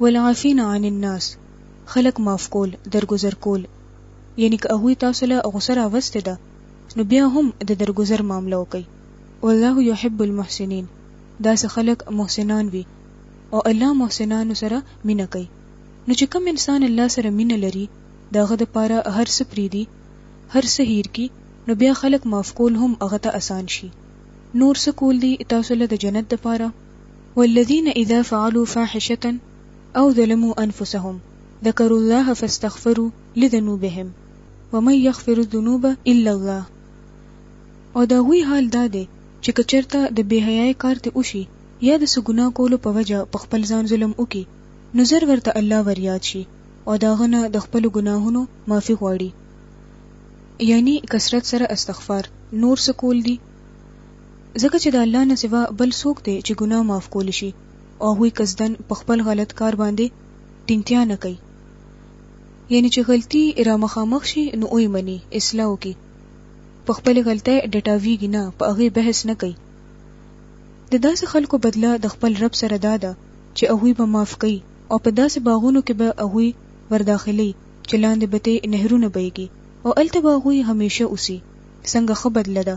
والعافین عن الناس خلک معاف کول، درګذر کول، یعنی که هغوی تاسو له غصه راوستې ده نو بیا هم د درګذر معامله وکړئ، والله یحب المحسنین داسې خلک محسنان وي او الله محسنانو سره مینه کوي، نو چې کوم انسان الله سره مینه لري د هغه لپاره هر څه پریږدي، هر څه هیر کړي نو بیا خلک معاف کول هم هغه ته اسان شي، نور څه کول دي تاسو له د جنت لپاره؟ والذين اذا فعلوا فاحشة او ظلموا انفسهم ذکروا الله فاستغفروا لذنوبهم ومن يغفر الذنوب الا الله او د هغوی حال دا دی چې که چېرته د بې حیایۍ کار ترې وشي یا د څه ګناه کولو په وجه په خپل ځان ظلم وکړي نو زر ورته الله وریاد شي او د هغه نه د خپلو ګناهونو معافي غواړي یعنی کثرت سره استغفار نور څه کول دي ځکه چې د الله نه سوا بل څوک دی چې ګناه معاف کول شي او هغوی قصدن په خپل غلط کار باندې ټینګتیا نه کوي یعنی چې غلطي را مخامخ شي نو ویې مني اصلاح وکړي په خپلې غلطۍ ډټاویږي نه په هغې بحث نه کوي د داسې خلکو بدله د خپل رب سره دا ده چې هغوی به معاف کوي او په داسې باغونو کې به هغوی ورداخلي چې لاندې به ترې نهرونه بهیږي او هلته به هغوی همیشه اوسي څنګه ښه بدله ده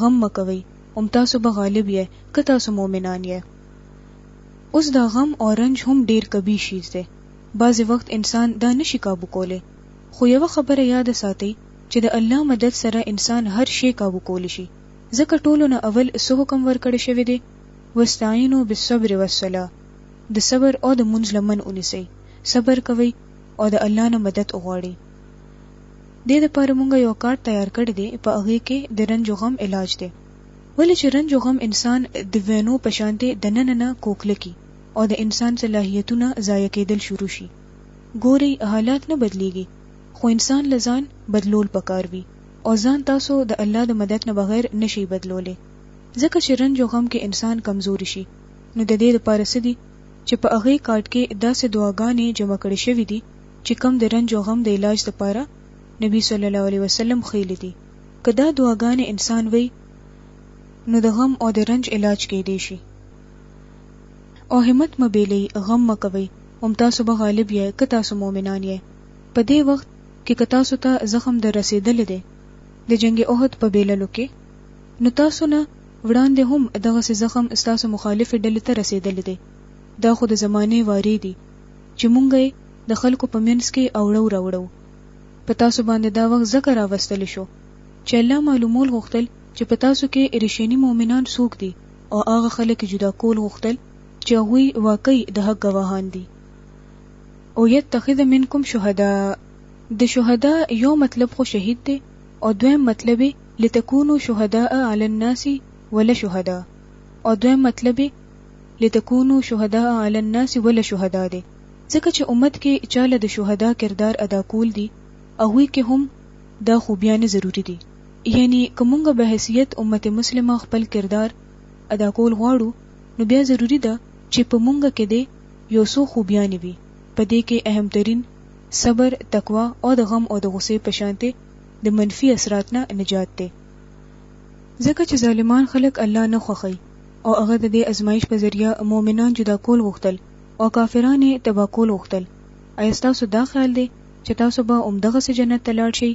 غم مه کوئ هم تاسو به غالب یئ که تاسو مؤمنان یئ. اوس دا غم او رنج هم ډېر قبیح شیز دی، بعضې وخت انسان دا نه شي کابو کولی، خو یوه خبره یاده ساتئ چې د الله مدد سره انسان هر شی کابو کولی شي، ځکه ټولو نه اول څه حکم ورکړی شوی دی، واستعینوا بالصبر والصلاة، د صبر او د لمونځ لمن ونیسئ، صبر کوئ او د الله نه مدد وغواړئ. دې لپاره مونږ یو کارت تیار کړی دی په هغې کې د رنج او غم علاج دی ولې چې رنج او غم انسان د وینو په شانتې د ننه نه کوکله کی او د انسان صلاحیتونه ضایع کیدل شروع شي ګورئ حالات نه بدلیږي خو انسان له ځان بدلول پکار وي او ځان تاسو د الله د مدد نه بغیر نشئ بدلولی ځکه چې رنج او غم کې انسان کمزوري شي نو د دې لپاره څه دي چې په هغې کارت کې داسې دعاګانې جمع کړې شوې دي چې کوم د رنج او غم د علاج لپاره نبي صلی الله علیه وسلم ښیلي دي، که دا دعاګانې انسان وایي نو د غم او د رنج علاج کیدی شي. او همت مه بیلئ، غم مه کوئ، هم تاسو به غالب یئ که تاسو مؤمنان یئ. په دې وخت کې که تاسو ته زخم در رسیدلی دی د جنګ احد په بیللو کې نو تاسو نه وړاندې هم دغسې زخم ستاسو مخالفې ډلې ته رسیدلی دی، دا خو د زمانې وارې دي، چې مونږ يې د خلکو په منځ کې اوړو راوړو. په تاسو باندې دا وخت ځکه راوستل شو چې الله معلومول غوښتل چې په تاسو کې ريښيني مؤمنان څوک دي او هغه خلک يې جدا کول غوښتل چې هغوی واقعي د حق ګواهان دي. او يتخذ منکم شهداء د شهداء يو مطلب خو شهيد دی او دويم مطلب يې لتکونو شهداء علی الناس ول شهداء او دويم مطلب يې لتکونو شهداء علی الناس وله شهداء دی ځکه چه امت کی چاله د شهداء کردار ادا کول دی هغوی کی هم دا خوبیانی ضروری دی یعنی که مونږ بحیثیت امت مسلمه خپل کردار ادا کول غواړو نو بیا ضروری ده چه په مونږ کی دی یو څو خوبیانی وی په دی کی اهم ترین صبر تقوا او د غم او د غصی په شانتی د منفی اثرات نه نجات دی ځکه چه ظالمان خلک الله نه خوښی او هغه د دې ازمایش په ذریعه مؤمنان جدا کول غوښتل او کافران یې تباه کول غوښتل، ایا ستاسو دا خیال دی چې تاسو به همدغسې جنت ته لاړ شئ؟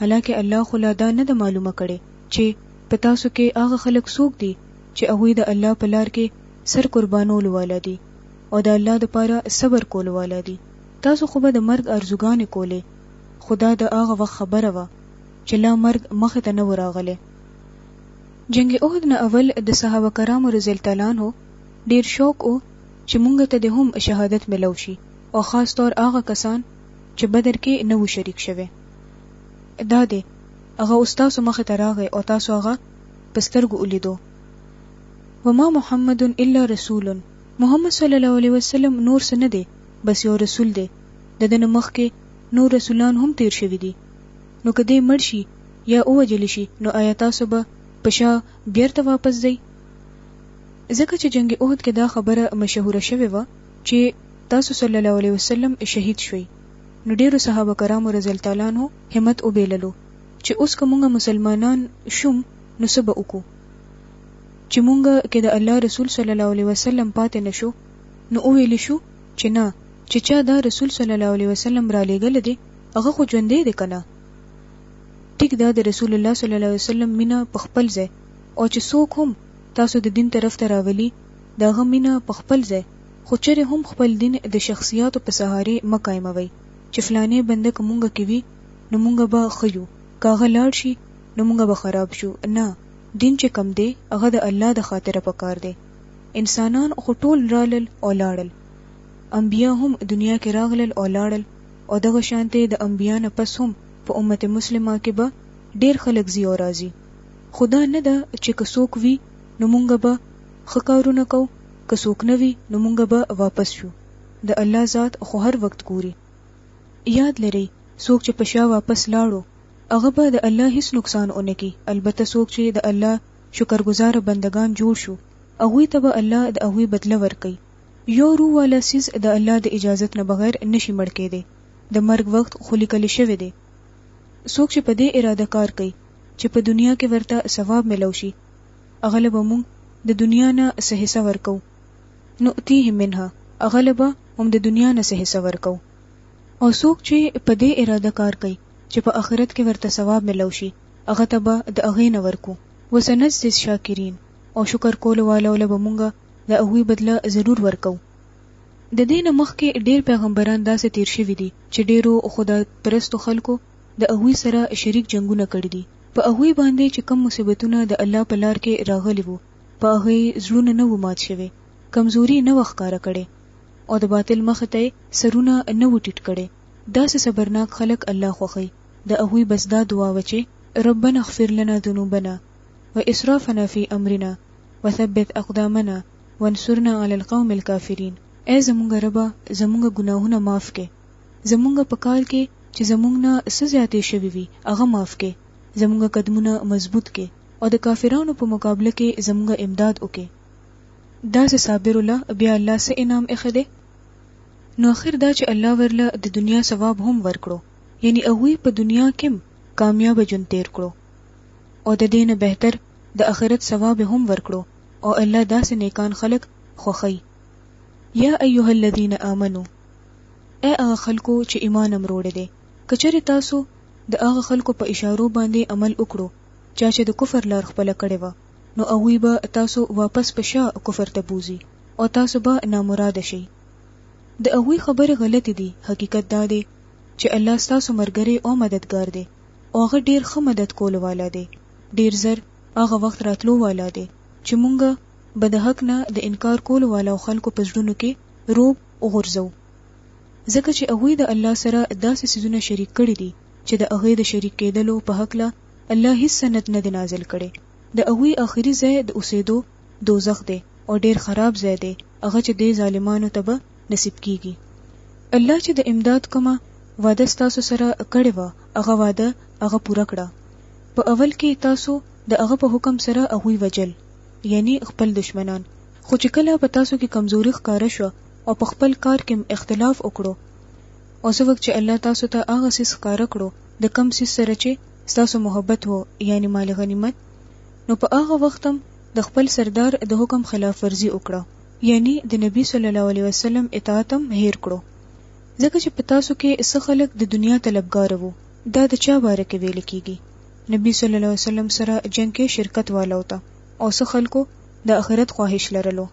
حالانکه الله خو لا دا نه ده معلومه کړې چې په تاسو کې هغه خلک څوک دي چې هغوی د الله په لار کې سر قربانولو والا دي او د الله دپاره صبر کولو والا دي، تاسو خو به د مرګ آرزوګانې کولې، خو دا د هغه وخت خبره وه چې لا مرګ مخې ته نه و راغلی. جنګ احد نه اول د صحابه کرامو رضی الله تعالی عنه ډیر شوق ؤ چې مونږ ته دې هم شهادت ملؤ شي او خاص طور هغه کسان چې بدر کې نه وو شریک شوی دا دې هغه اوس تاسو مخ ته راغی او تاسو هغه په سترګو ولیدو وما محمد الا رسول محمد صلی الله علیه وسلم نور څه نه دی بس یو رسول دی د دنه مخکې نور رسولان هم تیر شوی دي نو کدی مرشي یا ووژل شي نو ایا تاسو به په شا بیرته واپس ځئ؟ ځکه چې جنګ احد کې دا خبره مشهوره شوې وه چې تاسو صلی الله علیه وسلم شهید شوئ نو ډیرو صحابه کرامو رضی الله تعالی عنه همت وبیللو چې اوس که مونږ مسلمانان شوم نو څه به وکړو چې مونږ کې د الله رسول صلی الله علیه وسلم پاتې نشو نو وویل شو چې نه چې چا دا رسول صلی الله علیه وسلم را لېږل دي هغه خو ژوندی دی کنه ټیک ده د رسول الله صلی الله علیه وسلم مینه په خپل ځای او چې څوک هم تاسو د دین طرف ته راولي د هغه مینه په خپل ځای خو چېرې هم خپل دین د شخصیاتو په سهارې مه قایموئ چې فلانې بنده که مونږ کې وي نو مونږ به ښه یو که هغه لاړ شي نو مونږ به خراب شو نه دین چې کم دی هغه د الله د خاطره پکار دی انسانان خو ټول رالل او لاړل انبیا هم دنیا کې راغلل او لاړل او دغه شانتې د انبيا نه پس هم په امت مسلمه کې به ډېر خلک ځي او راځي خو دا نه ده چې که څوک وي نو مونږ به ښه کارونه کوو که څوک نه وي نو مونږ به واپس شو د الله ذات خو هر وخت ګوري ياد لرئ څوک چې په شا واپس لاړو هغه به د الله هیڅ نقصان ونه کړي البته څوک چې د الله شکرګزاره بندګان جوړ شو هغوی ته به الله د هغوی بدله ورکړي يو روح والا څيز د الله د اجازت نه بغير نه شي مړ کيدی، د مرګ وخت خو ليکل شوی دی، څوک چې په دې اراده کار کوي چې په دنيا کې ورته ثواب ملو شي هغه له به موږ د دنيا نه څه حصه ورکوو، نؤتيه منها، هغه له به هم د دنيا نه څه حصه ورکوو، او څوک چې په دې اراده کار کوي چې په آخرت کې ورته ثواب ملو شي هغه ته به د هغې نه ورکوو، وسنجزي الشاکرين، او شکر کولو والو له به موږ د هغوی بدله ضرور ورکوو. د دې نه مخکې ډېر پیغمبران داسې تېر شوي دي چې ډېرو خدای پرستو خلکو د هغوی سره شریک جنګونه کړي دي. په هغوی باندې چې کوم مصیبتونه د الله په لار کې راغلي وو، په هغه یې زړونه نه وو مات شوي، کمزوري یې نه وه ښکاره کړې او د باطل مخ ته یې سرونه نه وو ټیټ کړي. داسې صبرناک خلک الله خوښوي. د هغوی بس دا دعا وه چې، ربنا اغفر لنا ذنوبنا. واسرافنا فی امرنا وثبت اقدامنا وانصرنا علی القوم الکافرین ای زمونږ ربه زمونږ ګناهونه معاف کړې زمونږ په کار کې چې زمونږ نه څه زیاتې شوې وي هغه معاف کړې زمونږ قدمونه مضبوط کړې او د کافرانو په مقابله کې زمونږ امداد وکړې داسې صابر الله بیا الله سه انعام اخی دی نو اخر دا چې الله ورله د دنیا ثواب هم ورکړو یعنی هغه په دنیا کې کامیاب ژوند تیر کړو او د دې نه بهتر د اخرت ثواب هم ورکړو او الله داسې نیکان خلک خوښوي یا ایها الذین آمنو اے هغه خلکو چې ایمان امروړې دي کچره تاسو د هغه خلکو په اشارو باندې عمل وکړو چا چې د کفر لار خپل کړي و نو هغه به تاسو واپس په شا کفر ته بوزي او تاسو به نامراد شي د هغه خبره غلطي دي حقیقت دا دی چې الله تاسو مرګري او مددگار دی او هغه ډیر ښه مدد کولو والا دی ډیر زر هغه وخت راتلو والا دی چې مونږ به د حق نه د انکار کولو والا او خلکو په زړونو کې روب وغورځو ځکه چې هغوی د الله سره داسې سيزونه شریک کړي دي چې د هغې د شریک کېدلو په حق له الله هیڅ سند نه دی نازل کړي د هغوی آخري ځای د اوسېدو دوزخ دی او ډیر خراب ځای دی هغه چې د ظالمانو ته به نصیب کیږي الله چې د امداد کومه وعده تاسو سره کړې و هغه وعده هغه پوره کړه په اول کې تاسو د هغه په حکم سره هغه وجل یعنی خپل دشمنان خو چې کله په تاسو کې کمزوري ښکارا شو او په خپل کار کې اختلاف وکړو او څو وخت چې الله تاسو ته هغه سیس ښکار کړو د کم سیس سره چې تاسو محبت وو یعنی مال غنیمت نو په هغه وخت هم د خپل سردار د حکم خلاف ورزي وکړه یعنی د نبی صلی الله علیه وسلم اطاعت هم هیر کړو ځکه چې په تاسو کې څه خلک د دنیا طلبګار وو دا د چا باره کې ویل کیږي نبی صلی الله علیه وسلم سره جنگ کې شرکت والو ته او څه خلکو د اخرت خواهش لرلو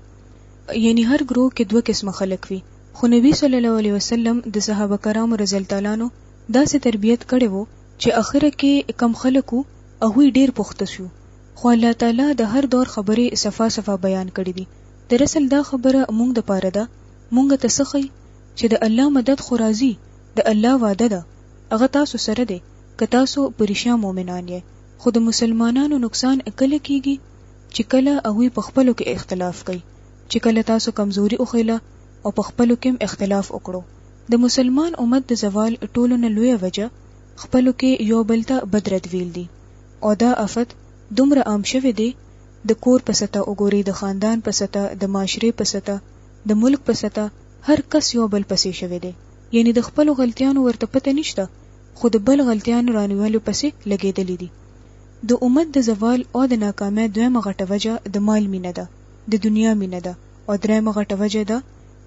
یعنی هر ګروه کې دوه قسمه خلک وي خو نبی صلی الله علیه وسلم د صحابه کرام رضی الله تعالی عنہ داسې تربیت کړي وو چې اخر کې کم خلکو هغه ډیر پخته شو خو الله تعالی د هر دور خبرې صفا صفا بیان کړې دي. در اصل دا خبره مونږ د پاره ده، مونږ ته څه ښیي چې د الله مدد خو راځي، د الله وعده ده، هغه تاسو سره دی که تاسو په رښیا مؤمنان یئ، خو د مسلمانانو نقصان کله کیږي چې کله هغوی په خپلو کې اختلاف کوي، چې کله تاسو کمزوري وښیله او په خپلو کې هم اختلاف وکړو، د مسلمان امت د زوال ټولو نه لویه وجه خپلو کې یو بل ته بد رد ویل دي، او دا افت دومره عام شوی دی د کور په سطح وګورئ د خاندان په سطح د معاشرې په سطح د ملک په سطح هر کس یو بل پسې شوی دی یعنی د خپلو غلطیانو ورته پته نشته خو د بل غلطیانو رانیولو پسې لګېدلي دي د امت د زوال او د ناکامۍ دویمه غټه وجه د مال مینه ده د دنیا مینه ده او درېیمه غټه وجه ده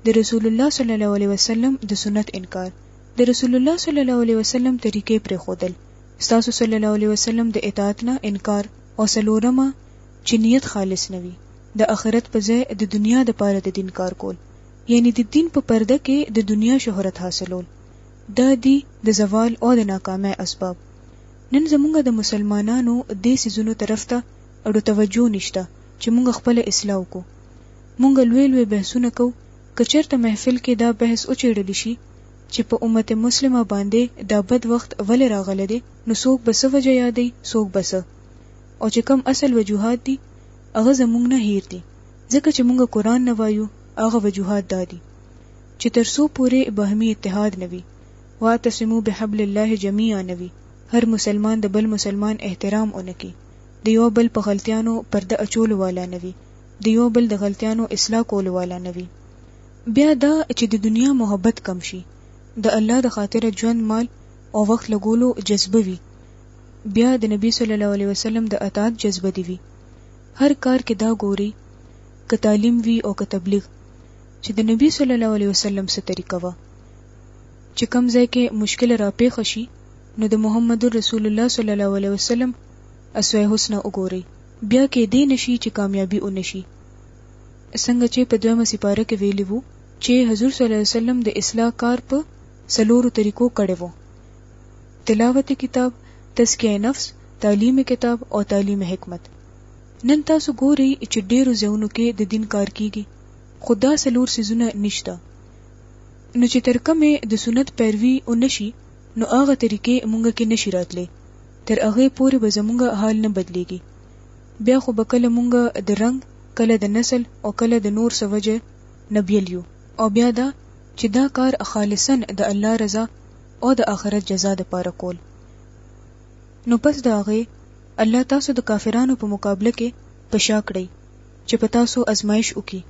د رسول الله صلی الله علیه وسلم د سنت انکار د رسول الله صلی الله علیه وسلم طریقې پرېښودل ستاسو صلی الله علیه وسلم د اطاعت نه انکار او څلورمه چې نیت خالص نه وي د اخرت په ځای د دنیا د پاره د دین کار کول یعنی د دین په پرده کې د دنیا شهرت حاصلول دا دی د زوال او د ناکامۍ اسباب نن زمونږ د مسلمانانو دې سيزونو طرف ته اړو توجه نشته چې مونږ خپل اصلاح وکړو مونږ لوی لوی بحثونه کوو کچرته محفل کې دا بحث او چېړل شي چې په امت مسلمه باندې دا بد وخت ولې راغلی دی نو څوک به څه وجه یادوي څوک به څه او چې کم اصل وجوهات دي هغه زمونږ نه هیر دي ځکه چې مونږ قرآن نه وایو هغه وجوهات دا دي چې تر څو پورې بهمي اتحاد نه وي واعتصمو بحبل الله جميعا نه وي هر مسلمان د بل مسلمان احترام اونکي د یو بل په غلطیانو پرده اچولو والا نه وي د یو بل د غلطیانو اصلاح کولو والا نه وي بیا دا چې د دنیا محبت کم شي، د الله د خاطر ژوند، مال او وخت لګولو جذبه وي، بیا د نبي صلی الله علیه وسلم د اطاعت جذبه دې وي. هر کار کې دا ګورئ، که تعلیم وي او که تبلیغ، چې د نبي صلی الله علیه وسلم څه طریقه وه، چې کوم ځای کې مشکله راپېښه شي، نو د محمد رسول الله صلی الله علیه وسلم اسوه حسنه وګورئ، بیا کېدای نه شي چې کامیابي ونه شي. څنګه چې په دویمه سپاره کې ویلي وو چې حضور صلی الله علیه وسلم د اصلاح کار په څلورو طریقو کړی وو تلاوت کتاب تزکیه نفس تعلیم کتاب او تعلیم حکمت نن تاسو ګورئ چې ډیرو ځایونو کې د دین کار کیږي خو دا څلور سیزونه نشته نو چې تر کومه د سنت پیروي او نشي نو هغه طریقې مونږ کې نشي راتلې تر هغه پورې به زمونږ حال نه بدليږي بیا خو به کله مونږ د رنګ، کله د نسل او کله د نور څه وجه نه بیل یو او بیا دا چې دا کار خالصاً د الله رضا او د آخرت جزا د پاره کول نو پس د هغې الله تاسو د کافرانو په مقابله کې په شا کړئ چې په تاسو ازمایش وکړي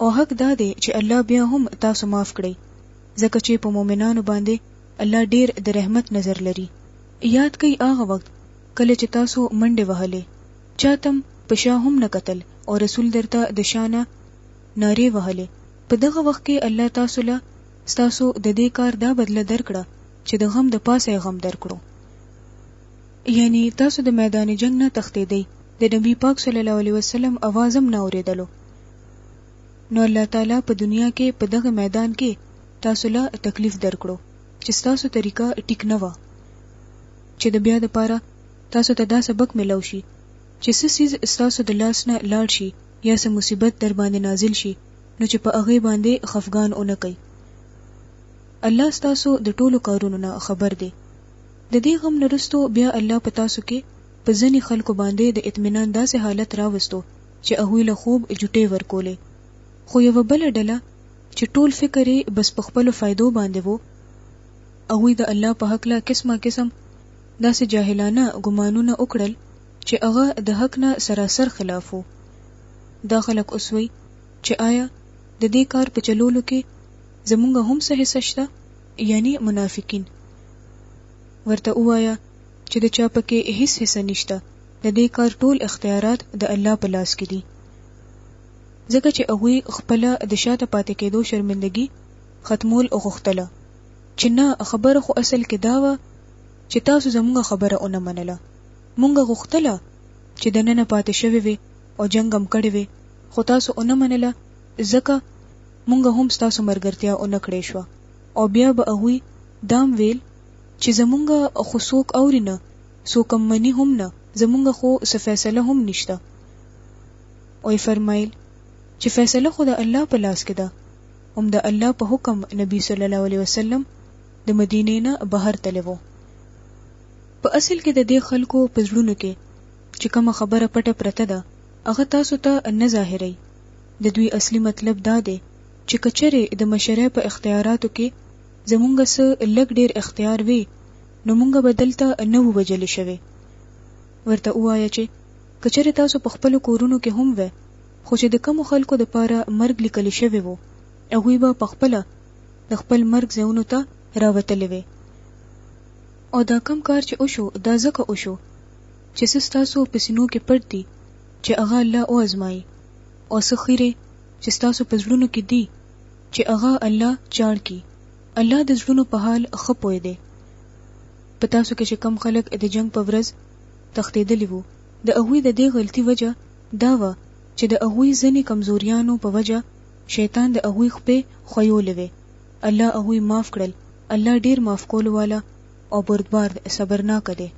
او حق دا دی چې الله بیا هم تاسو معاف کړئ ځکه چې په مؤمنانو باندې الله ډیر د رحمت نظر لري یاد کړئ هغه وخت کله چې تاسو منډې وهلې چا تم په شا هم نه کتل او رسول درته د شا نه نارې وهلې په دغه وخت کې الله تاسو له ستاسو د دې کار دا بدله درکړه چې د غم د پاسه یې غم درکړو یعنی تاسو د میدان جنگ نه تختیدئ د نبی پاک صلی الله علیه وسلم اواز هم نه اوریدلو نو الله تعالی په دنیا کې په دغه میدان کې تاسو له تکلیف درکړو چې تاسو طریقه ټیک نه و چې د بیا لپاره تاسو ته دا سبق ملاو شي چې څه څیز ستاسو د لاس نه لاړ شي یا څه مصیبت در باندې نازل شي نو چې په هغې باندې خفګان ونه کړئ. الله ستاسو د ټولو کارونو نه خبر دی. د دې غم نه وروسته بیا الله په تاسو کې په ځنې خلکو باندې د اطمینان داسې حالت راوستو چې هغوی له خوب جوټې ورکولې خو یوه بله ډله چې ټول فکر یې بس په خپلو فایدو باندې وو هغوی د الله په هکله قسمه قسم داسې جاهلانه ګمانونه وکړل چې هغه د حق نه سراسر خلاف وو. دا خلک اوس وایي چې آیا د دې کار په چلولو کې زموږ هم څه حصه شته؟ یعنې منافقین. ورته ووایه چې د چا پکې هیڅ حصه نشته، د دې کار ټول اختیارات د الله په لاس کې دي. ځکه چې هغوی خپله د شاته پاتې کېدو شرمندګي ختمول وغوښتله چې نه خبره خو اصل کې دا وه چې تاسو زموږ خبره ونه منله موږ غوښتله چې دننه پاتې شوې وې او جنګ هم کړې وې خو تاسو ونه منله ځکه موږ هم ستاسو مرګرتیا ونه کړې شوه او بیا به هغوی دام ویل چې زموږ خو څوک اوري نه څوک هم مني هم نه زموږ خو څه فیصله هم نشته او یې فرمایل چې فیصله خو د الله په لاس کې ده هم د الله په حکم نبی صلی الله علیه وسلم د مدینې نه بهر تللی وو. په اصل کې د دې خلکو په زړونو کې چې کومه خبره پټه پرته ده هغه تاسو ته نه ظاهروي، د دوی اصلي مطلب دا دی چې که چېرې د مشرۍ په اختیاراتو کې زمونږ څه لږ ډېر اختیار وی نو مونږ به دلته نه وو وژل شوي. ورته ووایه چې که چېرې تاسو په خپلو کورونو کې هم وی خو چې د کومو خلکو د پاره مرګ لیکل شوی وو هغوی به په خپله د خپل مرګ ځایونو ته راوتلې وې او دا کوم کار چې وشو دا ځکه وشو چې څه ستاسو په سینو کې پټ دي چې هغه الله او ازمایي او څه خیره چې ستاسو په زړونو کې دي چې هغه الله چاړ کی الله د زړونو په حال ښه پوه دی په تاسو کې چې کم خلک د جنگ په ورځ تختیدلی وو د هغوی د دې غلطي وجه دا وه چې د هغوی ځنې کمزوریانو په وجه شیطان د هغوی خپې ښویولې وې الله هغوی معاف کړل الله ډیر معاف کولو والا او بردبار دی صبرناک دی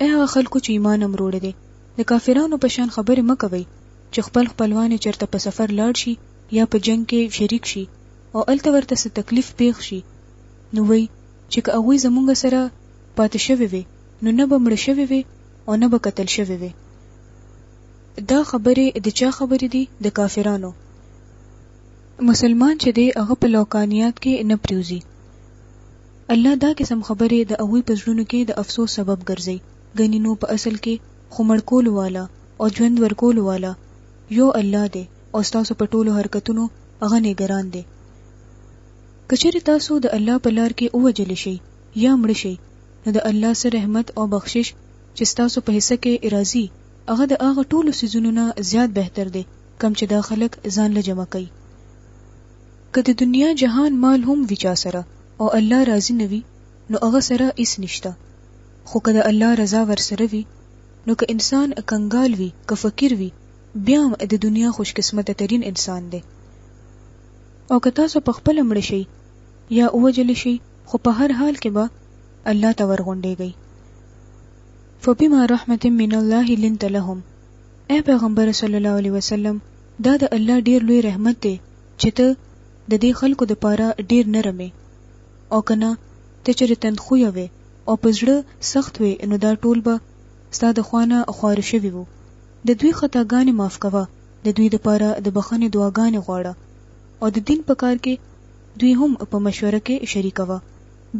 اې هغه خلکو چې ایمان هم روړې دی د کافرانو په شان خبرې مه کوئ چې خپل خپلوان چرته په سفر لاړ شي یا په جنګ کې شریک شي او الته ورته څه تکلیف پیښ شي نو وی چې که هغوی زمونږ سره پاتې شوی وي نو نه به مړ شوی وي او نه به قتل شوی وی دا خبرې د چا خبرې دي د کافرانو مسلمان چې دی هغه په لوکانیات کې نه پریوزي الله دا قسم خبرې د هغوی په زړونو کې د افسوس سبب ګرځي ګنې نو په اصل کې خو مړکولو والا او ژوند ورکولو والا یو الله دی او ستاسو په ټولو حرکتونو هغه نګران دی کچری تاسو د الله په لار کې اوجل شي یا مړه شئ نو د الله څه رحمت او بخشش چې ستاسو په حصه کې راځي هغه د هغه ټولو څیزونو نه زیات بهتر دی کوم چې دا خلک ځان له جمع کوي که د دنیا جهان مال هم وي چا سره او الله راضي نه وي نو هغه سره هیڅ نشته خو که د الله رضا ورسره وي نو که انسان کنګال وي که فقیر وي بیا هم د دنیا خوش قسمت ترین انسان دی او که تاسو په خپل مړ شي یا اوجل شي خو په هر حال کې به الله ته ورغونډېږئ. فبما رحمة من الله لنت لهم اې پیغمبره صلی الله علیه وسلم دا د الله ډیر لوی رحمت دی چې ته د دې خلکو د پاره ډیر نرمې او کنه ته چېرې تندخویه وې او په زړه سخت وې نو دا ټول به ستا د خوانه خوار شوي وو د دوی خطاګانې معاف کوه د دوی د پاره د بخنې دعاګانې غواړه او د دین په کار کې دوی هم په مشوره کې شریک وه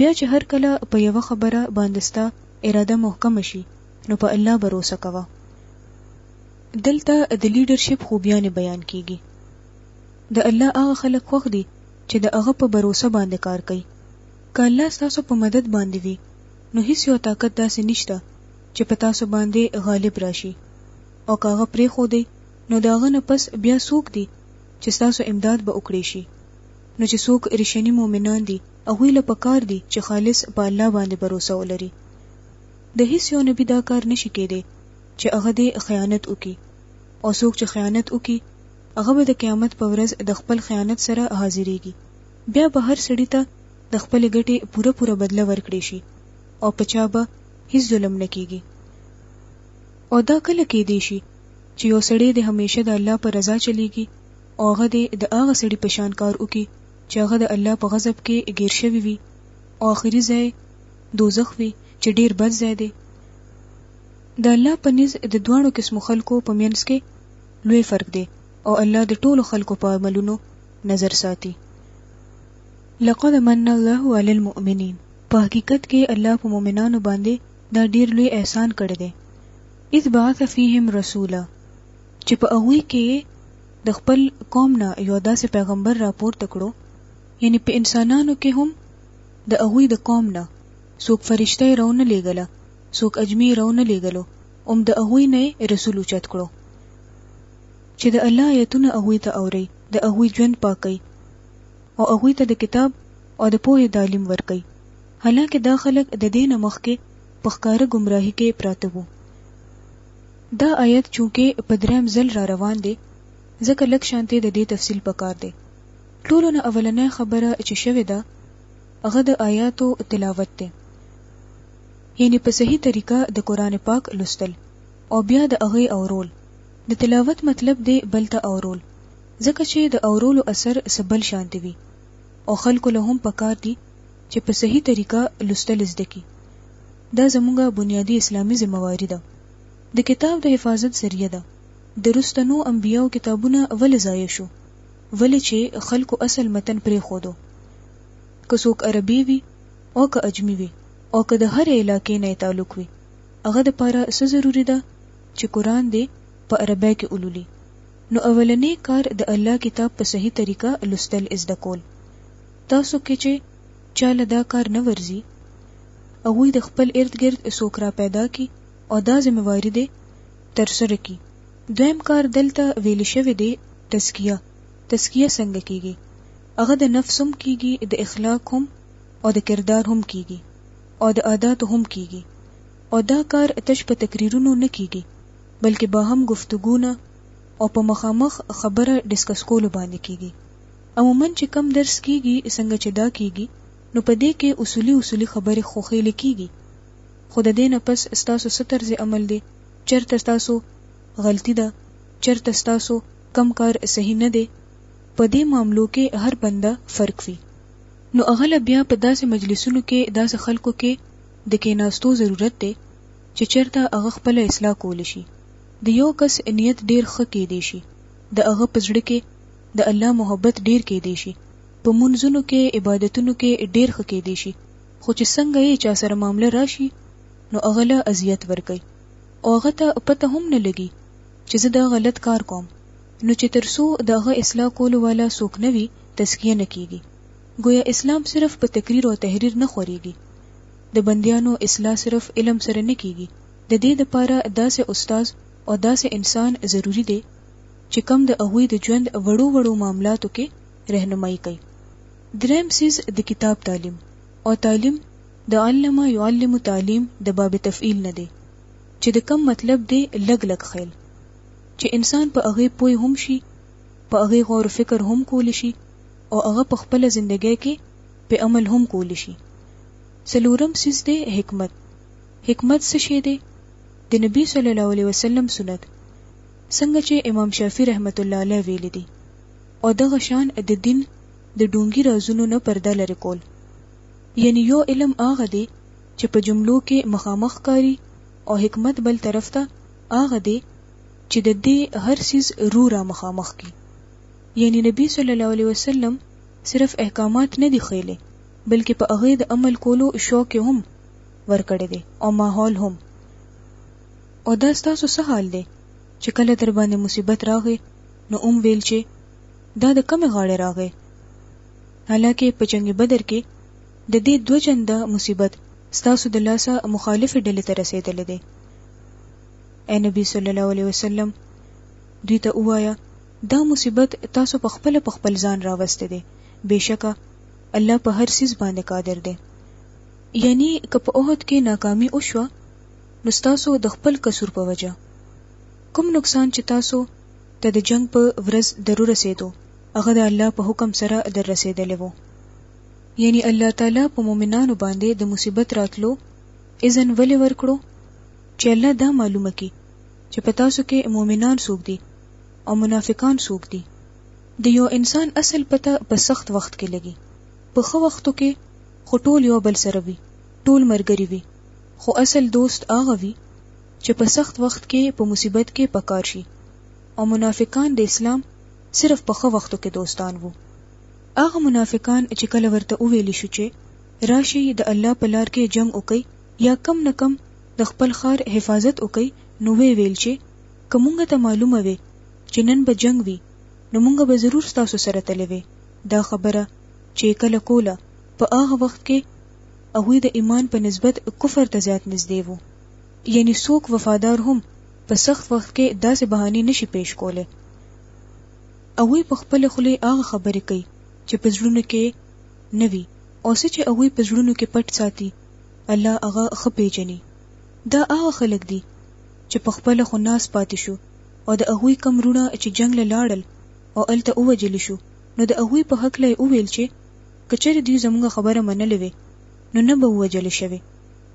بیا چې هر کله په یوه خبره باندې ستا اراده محکمه شي نو په الله بروسه کوه دلته د لیډرشپ خوبیانې بیان کیږي د الله هغه خلک خوښ دي چې د هغه په باور باندې کار کوي که الله تاسو په مدد باندې وي نو هیڅ یو طاقت داسې نشته چې په تاسو باندې غالب راشي او کاغه پرې خو دی نو داغه نه پس بیا سوق دي چې تاسو امداد به وکړي شي نو چې څوک ريښني مؤمنان دي هغوی له پکار دي چې خالص په الله باندې بروسه ولري د هيڅ يو نبي دا کار نه شي کيدی چې هغه دې خيانت وکړي او څوک چې خيانت وکړي هغه به د قيامت په ورځ د خپل خيانت سره حاضريږي بيا به هر سړي ته د خپلې ګټې پوره پوره بدله ورکړي شي او په چا به هیڅ ظلم نه کیږي او دا کله کې دی شي چې یو سړی د همیشه د الله پر رضا چلیږي او هغه دې د هغه سړي په شان کار وکړي چې هغه د الله په غضب کې ګیر شوی وي او اخري ځای دوزخ وي چې ډیر بد ځای دی د الله په نز د دواړو قسمو خلکو په منځ کې لوی فرق دی او الله د ټولو خلکو په عملونو نظر ساتي لقد من الله علی المؤمنین په حقیقت کې الله په مؤمنانو باندې دا ډیر لوی احسان کړی دی اذ بعث فیهم رسولا چې په هغوی کې يې د خپل قوم نه يو داسې پيغمبر راپورته کړو، يعنې په انسانانو کې هم د هغوی د قوم نه څوک فرشته يې راونه لېږله، څوک اجمي يې راونه لېږلو اوم د هغوی نه يې رسول اوچت کړو، چې د الله آيتونه هغوی ته اوري، د هغوی ژوند پاکوي او هغوی ته د کتاب او د پوهې تعليم ورکوي، حالانکه دا خلک د دې نه مخکې په ښکاره ګمراهي کې پراته وو. دا آیت چونکه په دریم ځل را روان دی ځکه لږ شانتې د دې تفصیل په کار دی. ټولو نه اولنۍ خبره چې شوې ده هغه د آیاتو تلاوت دی یعنې په صحیح طریقه د قرآن پاک لوستل او بیا د هغه اورول د تلاوت مطلب دی بل ته اورول ځکه چې د اورولو اثر څه بل شانتې وي او خلکو له هم په کار دي چې په صحیح طریقه لوستل زده کړي دا زموږ بنیادي اسلامي ذمه واري ده. د کتاب د حفاظت ذریعه ده. د رستنو انبیاو کتابونه ولې ضایع شو؟ ولې چې خلکو اصل متن پرېښودو؟ که څوک عربې وي او که عجمي وي او که د هرې علاقې نه یې تعلق وي هغه د پاره څه ضروري ده چې قرآن دې په عربۍ کې ولولي؟ نو اولنې کار د الله کتاب په صحیح طریقه لوستل ازده کول تاسو کې چې چا له دا کار نه ورځي هغوی د خپل ارد ګرد څوک را پیدا کی او دا ذمه واری دی تر سره کی دویم کار دلته ویل شوی دی تزکیه تزکیه څنګه کیږي هغه د نفس هم کیږي د اخلاق هم او د کردار هم کیږي او د عادات هم کیږي او دا کار تش په تقریرونو نه کیږي بلکې به هم گفتگونه او په مخامخ خبره ډیسکس کولو باندې کیږي عموماً چې کوم درس کېږي څنګه چې دا کېږي نو په دې کې اصولي اصولي خبرې خوښېلې کېږي خو د دې نه پس ستاسو څه طرز عمل دی، چرته ستاسو غلطي ده، چرته ستاسو کوم کار صحیح نه دی، په دې معاملو کې هر بنده فرق وي. نو هغه له بیا په داسې مجلسونو کې داسې خلکو کې د کېناستو ضرورت دی چې چرته هغه خپله اصلاح کول شي. د یو کس نیت ډېر ښه کېدی شي، د هغه په زړه کې د الله محبت ډېر کېدی شي، په مونځونو کې، عبادتونو کې ډېر ښه کېدی شي، خو چې څنګه يې چا سره معامله راشي نو هغه له اذيت ورکوي او هغه ته پته هم نه لګي چې زه دا غلط کار کوم، نو چې تر څو د هغه اصلاح کولو والا څوک نه وي تزکيه نه کېږي، ګويا اسلام صرف په تقرير او تحرير نه خورېږي، د بنديانو اصلاح صرف علم سره نه کېږي، د دې لپاره داسې استاد او داسې انسان ضروري دی، چې کوم د هغوی د ژوند وړو وړو معاملاتو کې رهنمايي کوي. درېیم څیز د کتاب تعلیم او تعلیم د علم یعلم تعلیم د باب تفعیل نه دی چې د کوم مطلب دی لږ لږ ښیل چې انسان په هغې پوه هم شي، په هغې غور فکر هم کولی شي او هغه په خپله زندګۍ کې پرې عمل هم کولی شي. څلورم څیز دی حکمت. حکمت څه شی دی؟ د نبي صلی الله علیه وسلم سنت. څنګه چې امام شافعي رحمت الله علیه ویلي دي او دغه شان د دین د ډونګي رازونو نه پرده لرې کول یعنی یو علم هغه دی چې په جملو کې مخامخ کاری او حکمت بل طرف ته هغه دی چې د دې هر سیز رو را مخامخ کی یعنی نبی صلی الله علیه وسلم صرف احکامات نه دی خېلې بلکې په هغه د عمل کولو شوق هم ورکړی دی او ماحول هم او دا ستاسو څه حال دی چې کله در باندې مصیبت راغی نو اوم ویل چې دا د کمې غاړې راغی حالکه په جنگ بدر کې د دې دو چنده مصیبت ستاسو د لاسه مخالف ډلې ته رسیدلې دی اے نبی صلی الله علیه وسلم دوی ته وایا دا مصیبت تاسو په خپل په خپل ځان راوسته دي بشکه الله په هر سیز باندې قادر دی یعنی که په اوهد کې ناکامی وشوه نو ستاسو د خپل قصور په وجه کوم نقصان چې تاسو ته د جنګ په ورځ درورسېدو هغه د الله په حکم سره در رسېدلی وو یعنی الله تعالی په مؤمنانو باندې د مصیبت راتلو اذن ولې ورکړو چې الله دا معلومه کړي چې په تاسو کې مؤمنان څوک دي او منافقان څوک دي د یو انسان اصل پته په سخت وخت کې لګي په خو وختو کې خو ټول یو بل سره وي ټول مرګري وي خو اصل دوست هغه وي چې په سخت وخت کې په مصیبت کې پکار شي او منافقان د اسلام صرف په ښه وختو کې دوستان وو هغه منافقان چې کله ورته وویل شو چې راشي د الله په لار کې جنگ وکړي یا کم نه کم د خپل خار حفاظت وکړي نو وی ویل چې که مونږ ته معلومه وي چې نن به جنگ وي نو مونږ به ضرور تاسو سره تللی وي دا خبره چې کله کوله په هغه وخت کې هغوی د ایمان په نسبت کفر ته زیات نږدې وو یعنی څوک وفادار هم په سخت وخت کې داسې بهانې نشي پیش کولی هغوی په خپل خلی هغه خبرې کوي چې په زړونو کې نه وي او څه چې هغوی په زړونو کې پټ ساتي الله هغه ښه پیژني دا هغه خلک دي چې په خپل خو ناس پاتې شو او د هغوی کم رونه چې جنگ له لاړل او الته اوجل شو نو د هغوی په حق لای اوویل چې که چېرې دوی زموږ خبره منلې وی نو نه به ووژل شوی.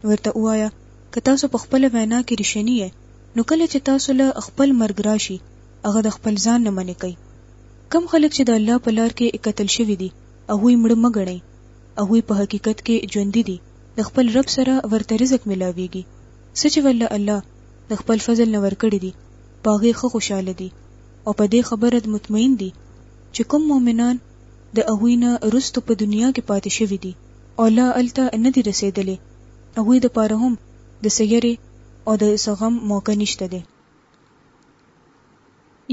ورته ووایه، که تاسو په خپله وینا کې رښینی یئ نو کله چې تاسو له خپل مرګ راشی هغه د خپل ځان نه منع کړئ. کوم خلک چې د الله په لار کې قتل شوی دي هغوی مړه مه ګڼئ، هغوی په حقیقت کې ژوندي دي، د خپل رب سره ورته رزق ملاویږي، څه چې ورله الله د خپل فضل نه ورکړي دي په هغې ښه خوشحاله دي او په دې خبره مطمئن دي چې کوم مؤمنان د هغوی نه وروسته په دنیا کې پاتې شوي دي او لا هلته نه دي رسېدلي، هغوی لپاره هم د څه یرې او د څه غم موقع نشته دی.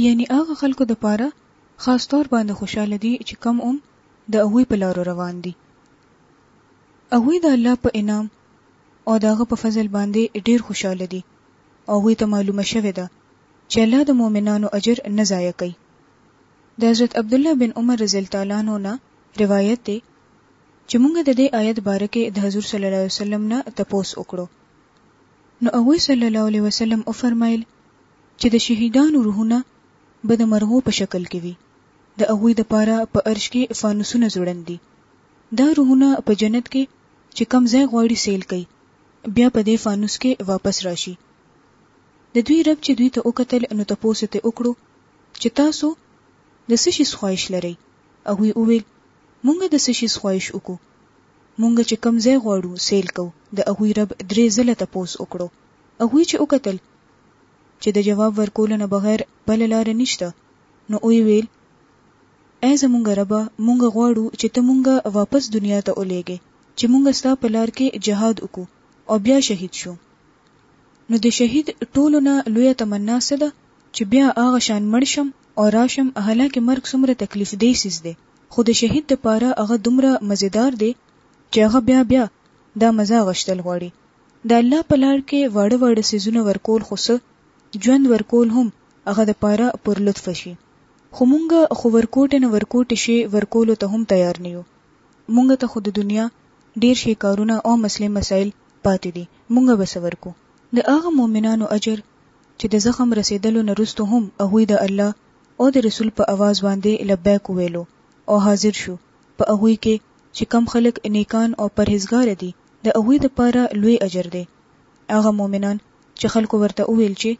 یعنې هغه خلکو لپاره خاص طور باندې خوشاله دي چې کوم هم د هغوی په لارو روان دي. هغوی د الله په انعام او د هغه په فضل باندې ډېر خوشاله دي او هغوی ته معلومه شوې ده چې الله د مؤمنانو اجر نه ضایع کوي. د حضرت عبدالله بن عمر رضی الله تعالی عنه نه روایت دی چې مونږ د دې آیت باره کې د حضور صلی الله علیه وسلم نه تپوس وکړو نو هغوی صلی الله علیه وسلم وفرمایل چې د شهیدانو روحونه به د مرغو په شکل کې وي د هغوی د پاره په عرش کې فانوسونه ځوړند دي دا روحونه په جنت کې چې کم ځای غواړي سیل کوي بیا په دې فانوس کې واپس راشي د دوی رب چې دوی ته وکتل نو تپوس ته وکړو چې تاسو د څه شيز خواهش لرئ؟ هغوی وويل، مونږ د څه شيز خواهش وکړو؟ مونږ چې کوم ځای غواړو سيل کوو. د هغوی رب درې ځله تپوس وکړو. هغوی چې وکتل چې د جواب ورکولو نه بغير بله لاره نشته نو ويې ويل، ای زمونږ ربه! مونږ غواړو چې ته مونږ واپس دنيا ته ولېږې چې مونږ ستا په لار کې جهاد وکړو او بيا شهيد شو. نو د شهيد ټولو نه لويه تمنا څه ده؟ چې بیا هغه شان مړ شم او راشم حالانکه مرګ څومره تکلیف دې څیز دی خو د شهید د پاره هغه دومره مزه دار دی چې هغه بیا بیا دا مزه غشتل غواړي د الله په لار کې واړه واړه څیزونه ورکول خو څه ژوند ورکول هم هغه د پاره پر لطف شي خو مونږ خو ورکوټه نه ورکوټه شي ورکولو ته هم تیار نه یو مونږ ته خو د دنیا ډیر شي کارونه او مسلې مسائل پاتې دي مونږ به څه ورکو د هغه مؤمنانو اجر چې د زخم رسېدلو نه وروسته هم هغوی د الله او د رسول په اواز باندې لبیک وویلو او حاضر شو، په هغوی کې چې کوم خلک نیکان او پرهېزګاره دي د هغوی لپاره لوی اجر دی، هغه مؤمنان چې خلکو ورته وویل چې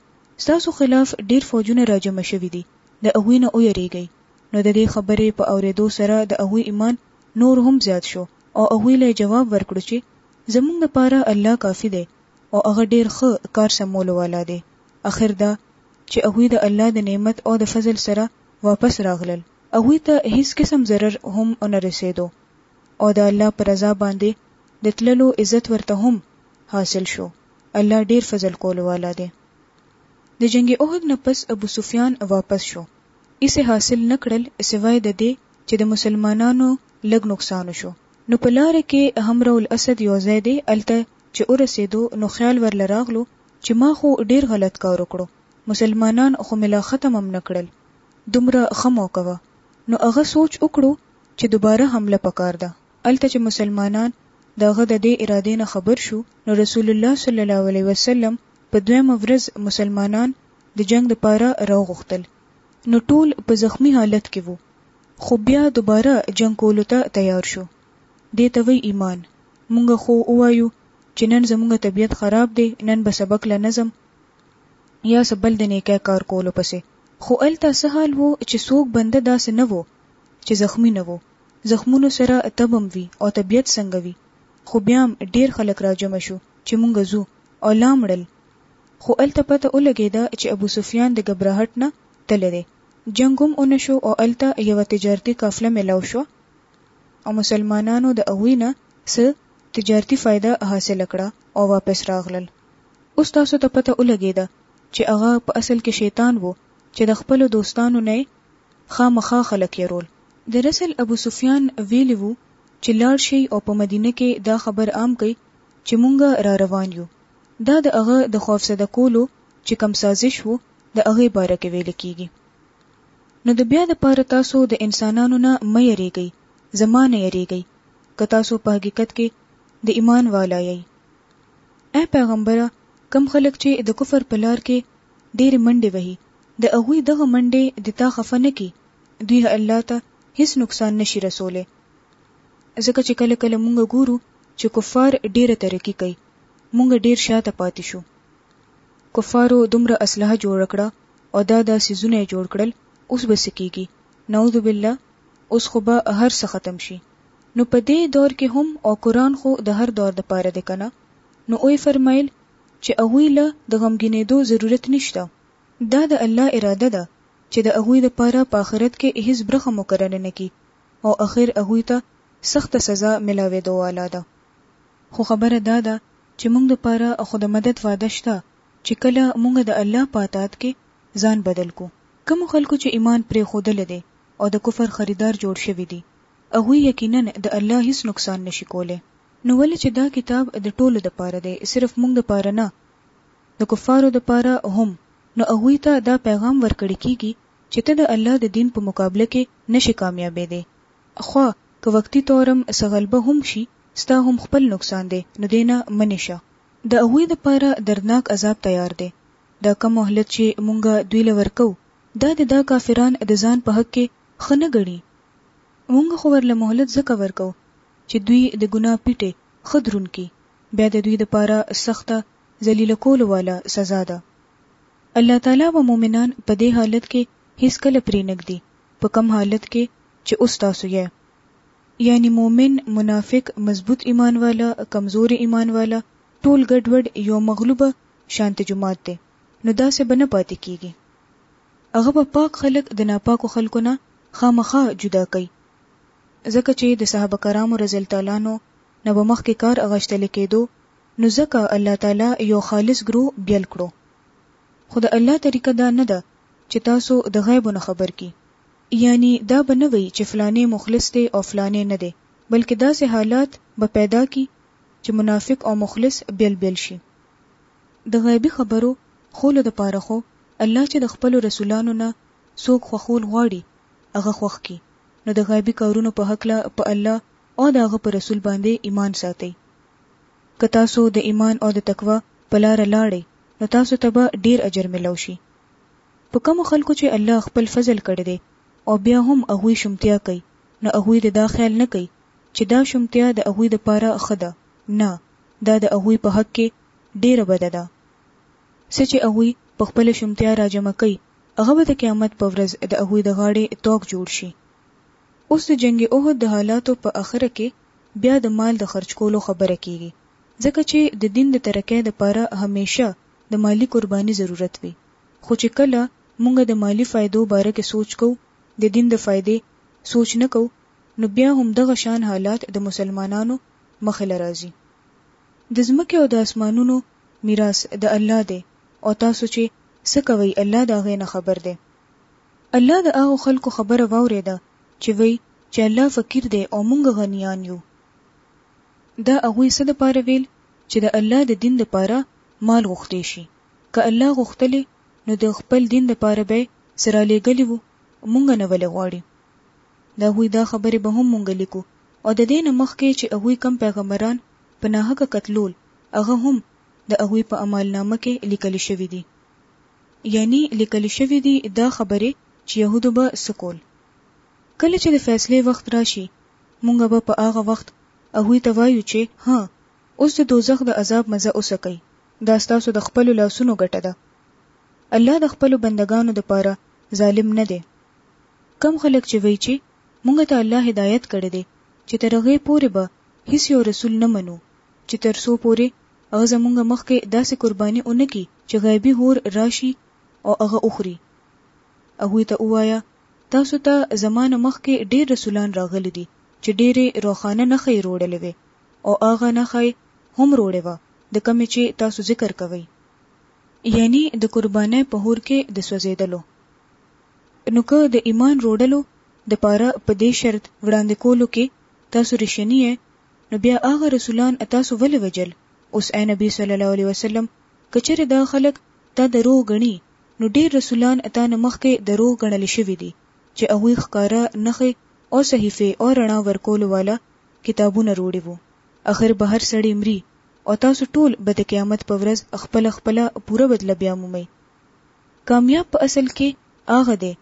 ستاسو خلاف ډېر فوجونه راجمع شوي دي د هغوی نه ویرېږئ نو د دې خبرې په اورېدو سره د هغوی ایمان نور هم زیات شو او هغوی له یې جواب ورکړو چې زموږ لپاره الله کافي دی او هغه ډېر ښه کار سمولو والا دی، اخر دا چې هغوی د الله د نعمت او د فضل سره واپس راغلل، هغوی ته هیڅ قسم ضرر هم ونه رسېدو او د الله په رضا باندې د تللو عزت ورته هم حاصل شو، الله ډېر فضل کولو والا دی. د جنګ احد نه پس ابو سفیان واپس شو، هیڅ یې حاصل نه کړل سوای د دې چې د مسلمانانو لږ نقصان وشو، نو په لاره کې حمراء الاسد یو ځای دی هلته چې ورسېدو نو خیال ورله راغلو چې ما خو ډېر غلط کار وکړو، مسلمانان خو مې لا ختم هم نه کړل، دومره ښه موقع وه، نو هغه سوچ وکړو چې دوباره حمله پکار ده، هلته چې مسلمانان د هغه د دې ارادې نه خبر شو نو رسول الله صلی الله علیه وسلم په دویمه ورځ مسلمانان د جنګ د پاره راوغوښتل نو ټول په زخمي حالت کې وو خو بیا دوباره جنګ کولو ته تیار شو. دې ته وایي ایمان. مونږ خو ووایو چې نن زمونږ طبیعت خراب دی، نن به سبق له نه ځم یا څه بل د نیکۍ کار کولو پسې. خو هلته څه حال وو چې څوک بنده داسې نه وو چې زخمي نه وو، زخمونو سره تب هم وي او طبیعت څنګه وي، خو بیا هم ډېر خلک راجمع شو چې مونږ ځو او لامړل. خو هلته پته ولګېده چې ابوسفیان د ګبراهټ نه تللی دی. جنګ هم ونه شو او هلته یوه تجارتي قافله میلاو شوه او مسلمانانو د هغوی نه څه تجارتي فایده حاصله کړه او واپس راغلل اوس تاسو ته پته ولګیده چې هغه په اصل کې شیطان وو چې د خپلو دوستانو نه یې خامخا خلک یرول. د رسل ابو سفیان ویلي وو چې لاړ شئ او په مدینه کې دا خبر عام کړئ چې مونږ را روان یو. دا د هغه د خوفزده کولو چې کوم سازش وو د هغې باره کې ویل کیږي. نو د بیا لپاره تاسو د انسانانو نه مه یریږئ، زما نه یریږئ، که تاسو په حقیقت کې د ایمان والا یئ. ای پیغمبره! کوم خلک چې د کفر په لار کې ډېرې منډې وهي، د هغوی دغه منډې دې تا خفه نه کړي، دوی الله ته هیڅ نقصان نه شي رسولی. ځکه چې کله کله مونږ ګورو چې کفار ډېره ترقي کوي، مونږ ډېر شاته پاتې شو. کفارو دومره اسلحه جوړه کړه او دا دا سیزونه یې جوړ کړل اوس به څه کیږي نعوذ بالله اوس خو به هر څه ختم شي نو په دې دور کې هم او قرآن خو د هر دور د پاره دی کنه نو اوې فرمایل چې هغوی له د غمګینیدو ضرورت نشته دا د الله اراده ده چې د هغوی د پاره په آخرت کې هیڅ برخه مقرره نه کړي او اخر هغوی ته سخته سزا ملاویدو والا ده. خو خبره دا ده چې مونږ د پاره خو د مدد وعده شته چې کله مونږ د الله په اطاعت کې ځان بدل کو. کومو خلکو چې ایمان پرېښودل دی او د کفر خریدار جوړ شوي دي هغوی یقینا د الله هیڅ نقصان نه شي کولی. نو ولې چې دا کتاب د ټولو د پاره دی صرف مونږ د پاره نه د کفارو د پاره هم نو هغوی ته دا پیغام ورکړې کیږي چې ته د الله د دین په مقابله کې نه شې کامیابېدې. خو که وقتي طور هم څه غلبه هم شي، ستا هم خپل نقصان دی، نو دې نه منې شه. د هغوی لپاره دردناک عذاب تیار دی. دا کم مهلت چې مونږ دوی له ورکوو، دا دی دا کافران د ځان په حق کې ښه نه ګڼي. مونږ خو ورله مهلت ځکه ورکوو چې دوی د ګناه پیټی ښه دروند کړي، بیا د دوی لپاره سخته، ذلیله کولو والا سزا ده. الله تعالی به مؤمنان په دې حالت کې هیڅکله پرې نه ږدي په کوم حالت کې چې اوس تاسو يئ، يعنې مؤمن، منافق، مضبوط ايمان والا، کمزوری ايمان والا، ټول ګډ وډ يو مغلوبه شانتې جومات دی، نو داسې به نه پاتې کېږي. هغه به پاک خلک د ناپاکو خلکو نه خامخا جدا کوي، ځکه چې د صحابه کرامو رضی الله تعالی عنه نه به مخکې کار غشتلی کېدو، نو ځکه الله تعالی يو خالص ګروه بيل کړو. خو د الله طریقه دا نه ده چې تاسو د غیبو نه خبر کړي. یعنی دا به نه وي چې فلانی مخلص دی او فلانی نه دی، بلکې داسې حالات به پیدا کړي چې منافق او مخلص بیل بیل شي. د غیبي خبرو ښولو د پاره خو الله چې د خپلو رسولانو نه څوک خوښول غواړي هغه خوښ کړي، نو د غیبي کارونو په هکله په الله او د هغه په رسول باندې ایمان ساتئ که تاسو د ایمان او د تقوا په لاره لاړئ نو تاسو ته به ډیر اجر ملو شي. په کومو خلکو چې الله خپل فضل کړی دی او بیا هم هغوی شومتیا کوي نو هغوی د دا خیال نه کوي چې دا شومتیا د هغوی د پاره ښه ده، نه، دا د هغوی په حق کې ډیره بده ده. څه چې هغوی په خپله شومتیا راجمع کوي هغه به د قیامت په ورځ د هغوی د غاړې طوق جوړ شي. اوس د جنګ احد د حالاتو په اخره کې بیا د مال د خرچ کولو خبره کېږي، ځکه چې د دین د ترقۍ لپاره همېشه د مالي قرباني ضرورت وي، خو چې کله مونږ د مالي فایدو باره کې سوچ کوو، د دین د فایدې سوچ نه کوو، نو بیا هم دغه شان حالات د مسلمانانو مخې له راځي. د ځمکې او د اسمانونو میراث د الله دی او تاسو چې څه کوئ، الله د هغې نه خبر دی. الله د هغو خلکو خبره واورېده چې وایي چې الله فقیر دی او مونږ غنیان یو. دا هغوی څه لپاره ویل چې د الله د دین لپاره مال غوښتی شي. که الله غوښتلی نو د خپل دین لپاره به یې څه رالېږلي وو، مونږ نه ولې غواړي؟ د هغوی دا خبرې به هم مونږ لیکو او د دې نه مخکې چې هغوی کوم پیغمبران په ناحقه قتلول هغه هم د هغوی په اعمالنامه کې لیکل شوي دي. یعنی لیکل شوی دی دا خبری چې یهودو به څه کول کله چې د فیصلې وخت راشي مونږ به په هغه وخت هغوی ته وایو چې ها اوس د دوزخ د عذاب مزه وڅکئ دا ستاسو د خپلو لاسونو ګټه ده الله د خپلو بندګانو دپاره ظالم نه دی کم خلک چې وایي چې مونږ ته الله هدایت کړی دی چې تر هغې پورې به هیڅ یو رسول نه منو چې تر څو پورې هغه زمونږ مخکې داسې قرباني ونه کړي چې غیبي حور راشي او هغه وخوري. هغوی ته ووایه، تاسو ته زما نه مخکې ډېر رسولان راغلي دي چې ډېرې روښانه نښې یې روړلې وې او هغه نښه یې هم روړې وه د کومې چې تاسو ذکر کوئ. یعنې د قربانۍ په حور کې د سوځېدلو. نو که د ایمان روړلو دپاره په دې شرط وړاندې کولو کې تاسو ریښني یئ نو بیا هغه رسولان تاسو ولې وژل؟ اوس ای نبي صلی الله علیه وسلم! که چېرې دا خلک تا دروغ ګڼي نو ډېر رسولان تا نه مخکې دروغ ګڼل شوي دي چې هغوی ښکاره نښې او صحیفې او رڼا ورکولو والا کتابونه روړي وو. اخر به هر سړی مري او تاسو ټول به د قیامت په ورځ خپله خپله پوره بدله بیا مومئ. کامیاب په اصل کې هغه دی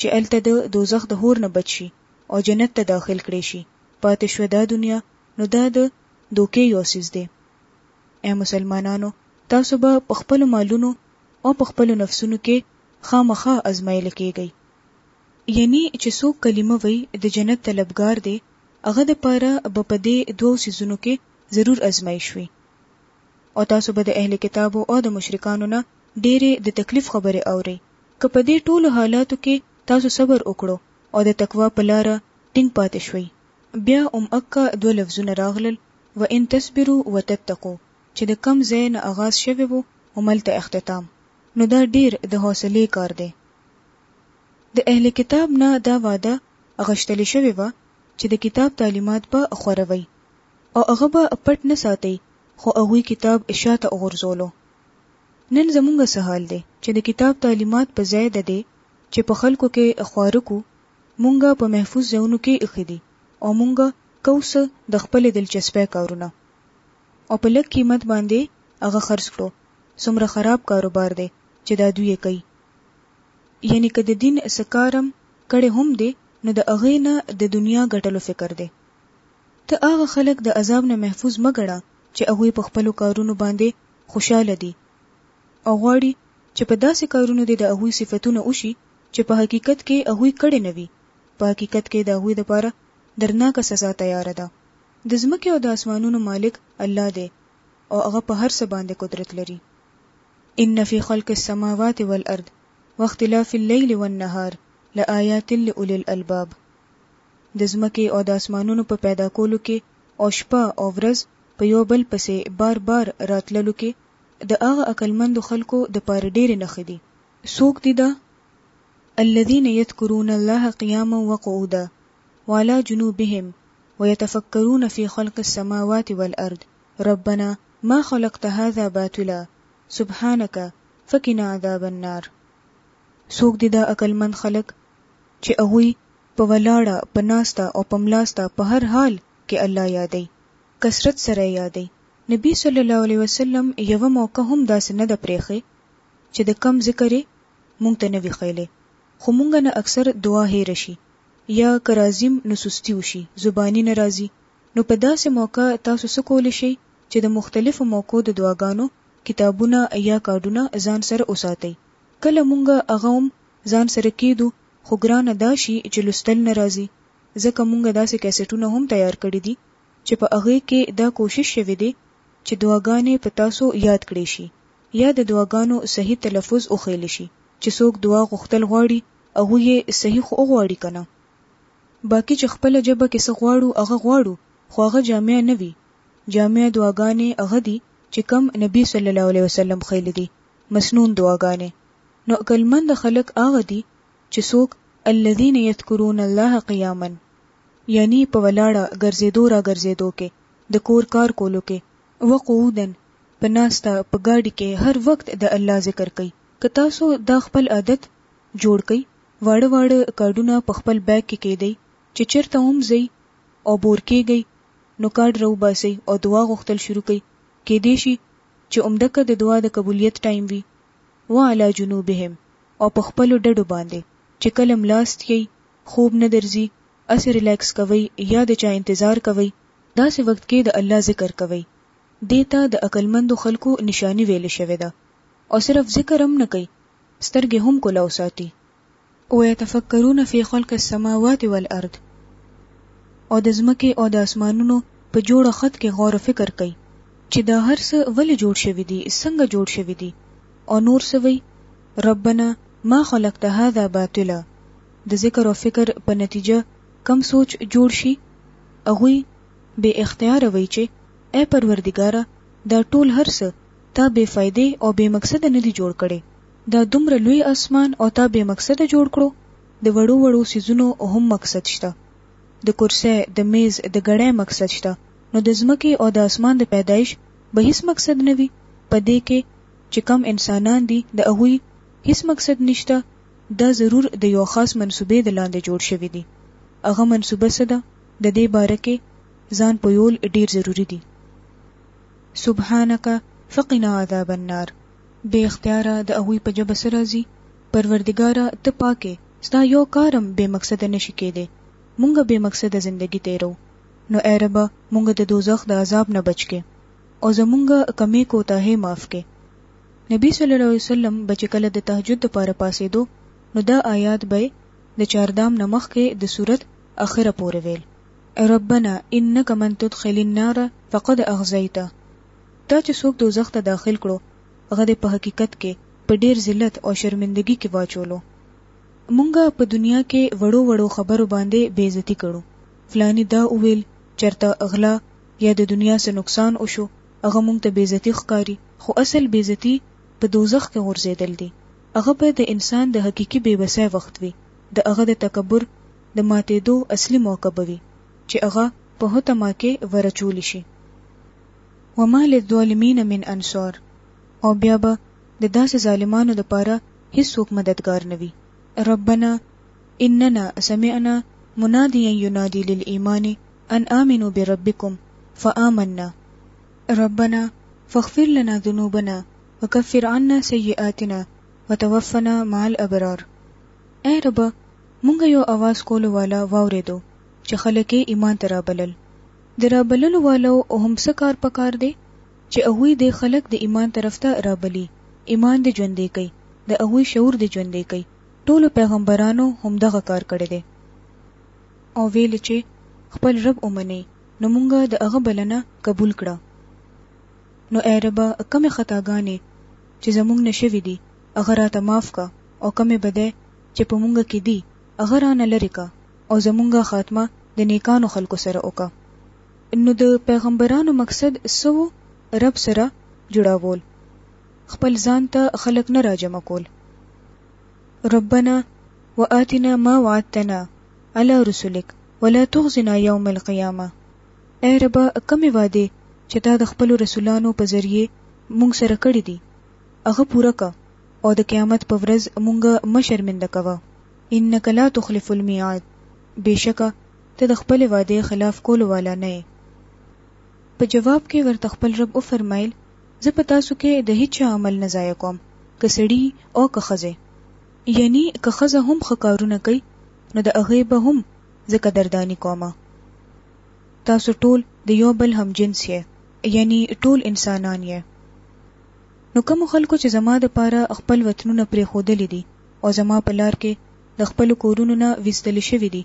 چې هلته د دوزخ د هور نه بچ شي او جنت ته داخل کړې شي پاتې شوه دا دنیا نو دا د دوکې یو څیز دی. ای مسلمانانو! تاسو به په خپلو مالونو او په خپلو نفسونو کې خامخا ازمایل کیږئ. یعنی چې څوک کلمه وایي د جنت طلبګار دی هغه د پاره به په دې دوو څیزونو کې ضرور ازمایش وي. او تاسو به د اهل کتابو او د مشرکانو نه ډیرې د تکلیف خبرې اورئ. که په دې ټولو حالاتو کې تاسو صبر وکړو او د تقوا په لاره ټینګ پاتې شوئ بیا هم اکه دوه لفظونه راغلل وان تصبرو وتتقو چې د کوم ځای نه اغاز شوی وو هملته اختتام نو دا ډیر د حوصلې کار دی د اهل کتاب نه دا وعده اغشتل شوی وه چې د کتاب تعلیمات به خوره وئ او هغه به پټ نه ساتئ خو هغوی کتاب شاته وغورځولو نن زمونږ څه حال دی چې د کتاب تعلیمات په ځای ددې چې په خلکو کې خواره کو مونږ په محفوظ ځایونو کې ایښي دي او مونږ کوو څه د خپلې دلچسپۍ کارونه او په لږ قیمت باندې هغه خرڅ کړو څومره خراب کاروبار دی چې دا دوی یې کوي یعنی که د دین څه کار هم کړی هم دی نو د هغې نه د دنیا ګټلو فکر دی ته هغه خلک د عذاب نه محفوظ مه ګڼه چې هغوی په خپلو کارونو باندې خوشاله دي او غواړي چې په داسې کارونو دې د هغوی صفتونه وشي چې په حقیقت کې هغوی کړې نه وي، په حقیقت کې د هغوی لپاره درناکه سزا تیاره ده. د ځمکې او د اسمانونو مالک الله دی او هغه په هر څه باندې قدرت لري. ان فی خلق السماوات والارض واختلاف اللیل والنهار لآیات لأولی الالباب، د ځمکې او د اسمانونو په پیدا کولو کې او شپه او ورځ په یو بل پسې بار بار راتللو کې د هغه عقلمندو خلکو د پاره ډېرې نښې دي څوک دي دا الذين يذکرون الله قياما وقعودا وعلى جنوبهم ويتفکرون في خلق السماوات والارض ربنا ما خلقت هذا باطلا سبحانک فقنا عذاب النار څوک دي دا عقلمند خلک چې هغوی په ولاړه، په ناسته او په ملاسته په هر حال کې الله يادوي، کثرت سره يې يادوي، نبي صلی الله عليه وسلم يوه موقع هم داسې نه ده پرېښې چې د کوم ذکر یې مونږ ته نه وي ښیلی خو مونږ نه اکثر دعا هېره شي یا که راځیم نو سستي وشي زباني نه راځي نو په داسې موقع تاسو څه کولی شئ چې د مختلفو موقعو د دعاګانو کتابونه یا کارډونه ځان سره وساتئ کله مونږ هغه هم ځان سره کېږدو خو ګرانه دا شي چې لوستل نه راځي ځکه مونږ داسې کیسټونه هم تیار کړي دي چې په هغې کې دا کوشش شوی دی چې دعاګانې په تاسو یاد کړی شي یا د دعاګانو صحیح تلفظ وښیل شي چې څوک دعا غوښتل غواړي هغوی یې صحیح خو وغواړي که نه؟ باقي چې خپله ژبه کې څه غواړو هغه غواړو خو هغه جامع نه وي، جامع دعاګانې هغه دي چې کوم نبي صلی الله علیه وسلم ښیلي دي، مسنون دعاګانې، نو عقلمند خلک هغه دي چې څوک الذین یذکرون الله قیاما یعنی په ولاړه، ګرځېدو راګرځېدو کې، د کور کار کولو کې، وقعودا، په ناسته، په ګاډي کې هر وخت د الله ذکر کوي. که تاسو دا خپل عادت جوړ کړئ، واړه واړه کارډونه په خپل بیګ کې کېږدئ، چې چېرته هم ځئ او بور کېږئ، نو کارډ راوباسئ او دعا غوښتل شروع کړئ، کېدای شي چې همدکه د دعا د قبولیت ټایم وي. وعلی جنوبهم، او په خپلو ډډو باندې، چې کله ملاست یئ، خوب نه درځي، هسې ریلیکس کوئ یا د چا انتظار کوئ، داسې وخت کې د الله ذکر کوئ، دې ته د عقلمندو خلکو نشاني ویل شوې ده، او صرف ذکر هم نه کوي، سترګې هم کلاو ساتي. ویتفکرون فی خلق السماوات والارض او د ځمکې او د اسمانونو په جوړ او خت کې غور او فکر کوي، چې دا هر څه ولې جوړ شوي دي، څنګه جوړ شوي دي، او نور څه وایي، ربنا ما خلقت هذا باطلا، د ذکر او فکر په نتیجه کوم سوچ جوړ شي، هغوی بې اختیاره وایي چې، ای پروردګاره! دا ټول هر څه تا بې فایدې او بې مقصده نه دي جوړ کړي، دا دومره لوی اسمان او تا بې مقصده جوړ کړو، د وړو وړو څیزونو هم مقصد شته، د کرسۍ، د میز، د ګړۍ مقصد شته، نو د ځمکې او د اسمان د پیدایش به هیڅ مقصد نه وي، په دې کې چې کوم انسانان دي د هغوی هیڅ مقصد نشته، دا ضرور د یوه خاص منصوبې د لاندې جوړ شوي دي. هغه منصوبه څه ده د دې باره کې ځان پویول ډیر ضروري دي. سبحانک فقنا عذاب النار بې اختیاره د هغوی په ژبه څه راځي، پروردګاره ته پاک یې ستا یو کار هم بې مقصده نه شي کیدی، مونږ بې مقصده زندګي تیروو نو ای ربه مونږ د دوزخ د عذاب نه بچ کړې او زمونږ کمې کوتاهۍ معاف کړې. نبی صلی الله علیه وسلم به چې کله د تهجد لپاره پاڅېدو نو دا آیات به یې د چاردام نه مخکې د سورت اخره پورې ویل، اې ربنا انک من تدخل النار فقد اخزیته، تا چې څوک دوزخ ته داخل کړو هغه دې په حقیقت کې په ډېر ذلت او شرمندګي کې واچولو. مونږ په دنیا کې وړو وړو خبرو باندې بې عزتي کړو، فلاني دا وویل، چرته غلا یا د دنیا څه نقصان وشو، هغه موږ ته بېعزتي ښکاري، خو اصل بېعزتي په دوزخ کې غورځېدل دي. هغه به د انسان د حقیقي بې وسۍ وخت وي، د هغه د تکبر د ماتېدو اصلي موقع به وي، چې هغه په حطمه کې وراچول شي. وما للظالمین من انصار او بیا به د داسې ظالمانو لپاره هېڅوک مددګار نه وي. ربنا اننا سمعنا منادیا ینادی للایمان ان آمنوا بربکم فآمنا ربنا فاغفر لنا ذنوبنا وکفر عنا سیئاتنا وتوفنا مع الابرار اے رب مونږ یو اواز کولو والا واوریدو چې خلک یې ایمان ته رابلل د رابللو والو او هم څه کار پکار دی چې هغوی د خلک د ایمان طرف ته رابلی ایمان دې ژوندې کوي د هغوی شعور دې ژوندې کوي ټولو پیغمبرانو هم دغه کار کړی دی او ویل چې خپل رب ومنئ نو مونږ د هغه بلنه قبول کړه نو ای ربه کومې خطاګانې چې زمونږ نه شوې دي هغه راته معاف که او کومې بدۍ چې په مونږ کې دي هغه رانه لرې که او زمونږ خاتمه د نیکانو خلکو سره وکه نو د پیغمبرانو مقصد څه وو رب سره جوړاول خپل ځان ته خلک نه راجمع کول ربنا وآتنا ما وعدتنا علی رسلک ولا تخزنا یوم القیامة ای ربه کومې وعدې چې تا د خپلو رسولانو په ذریعې مونږ سره کړې دي هغه پوره که او د قیامت په ورځ مونږ مه شرمنده کوه انک لا تخلف المیعاد بېشکه ته د خپلې وعدې خلاف کولو والا نه یې په جواب کې ورته خپل رب وفرمایل زه په تاسو کې د هیچا عمل نه ضایع کوم که سړي او که ښځې یعنی که ښځه هم ښه کارونه کوي نو د هغې به هم زه قدرداني کوم. تاسو ټول د یو بل همجنس یئ، یعنی ټول انسانان یئ. نو کومو خلکو چې زما لپاره خپل وطنونه پرېښودلي دي او زما په لار کې د خپلو کورونو نه ویستل شوي دي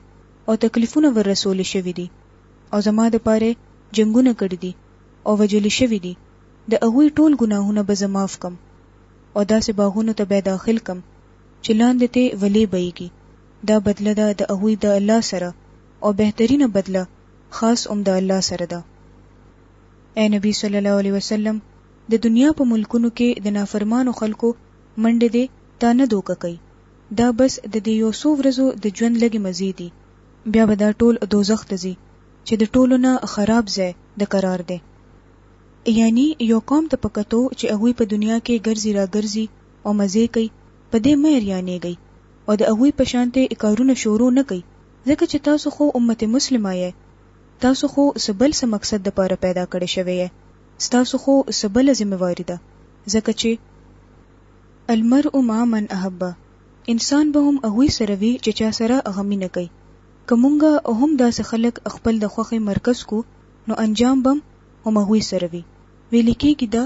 او تکلیفونه ور رسول شوي دي او زما لپاره یې جنګونه کړي دي او وژل شوي دي، د هغوی ټول ګناهونه به زه معاف کړم. او داسې باغونو ته به داخل کم چې لاندې تې ولې بهېږي، دا بدله ده د هغوی د الله سره او بهترینه بدله خاص هم د الله سره ده. اې نبي صلی الله علیه وسلم! د دنیا په ملکونو کې د نافرمانو خلکو منډې دې تا نه دوکه کوي، دا بس د دې یو څو ورځو د ژوند لږې مزې دي، بیا به دا ټول دوزخ ته ځي چې د ټولو نه خراب ځای د قرار دی. یعنی یو قوم ته په کتو چې هغوی په دنیا کې ګرځي را ګرځي او مزې کوي په دې مه حریانیږئ او د هغوی په شانتې کارونه شورو نه کړئ ځکه چې تاسو خو امت مسلمه یئ تاسو خو څه بل څه مقصد لپاره پیدا کړی شوی یئ ستاسو خو څه بله ذمه واری ده ځکه چې المرء مع من احب انسان به هم هغوی سره وي چې چا سره هغه مینه کوي که مونږ هم داسې خلک خپل د خوښې مرکز کړو نو انجام بم هم هغوی سره وي ویل کېږي دا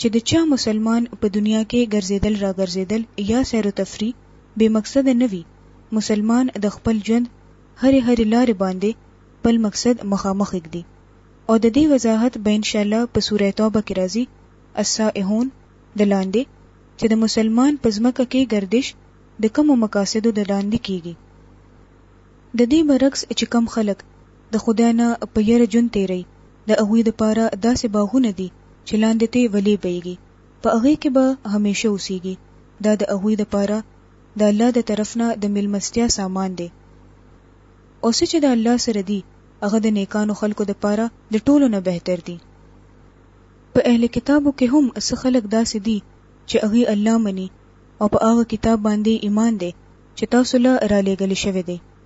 چې د چا مسلمان په دنیا کې ګرځېدل را ګرځېدل یا سیر و تفریح بې مقصده نه وي مسلمان د خپل ژوند هرې هرې لارې باندې خپل مقصد مخامخ ږدي او د دې وضاحت به ان شاء الله په سوره توبه کې راځي السائحون د لاندې چې د مسلمان په ځمکه کې گردش د کومو مقاصدو د لاندې کیږي د دې برعکس چې کم خلک د خدای نه په یره ژوند تیری، د هغوی لپاره داسې باغونه دي چې لاندې تې ولې بهیږي، په هغې کې به همیشه اوسیږي، دا د هغوی لپاره د الله د طرف نه د میلمستیا سامان دی، او څه چې د الله سره دي هغه د نیکانو خلکو لپاره د ټولو نه بهتر دي. په اهل کتابو کې هم څه خلک داسې دي چې هغوی الله مني او په هغه کتاب باندې ایمان دی چې تاسو له رالیږل شوی دی،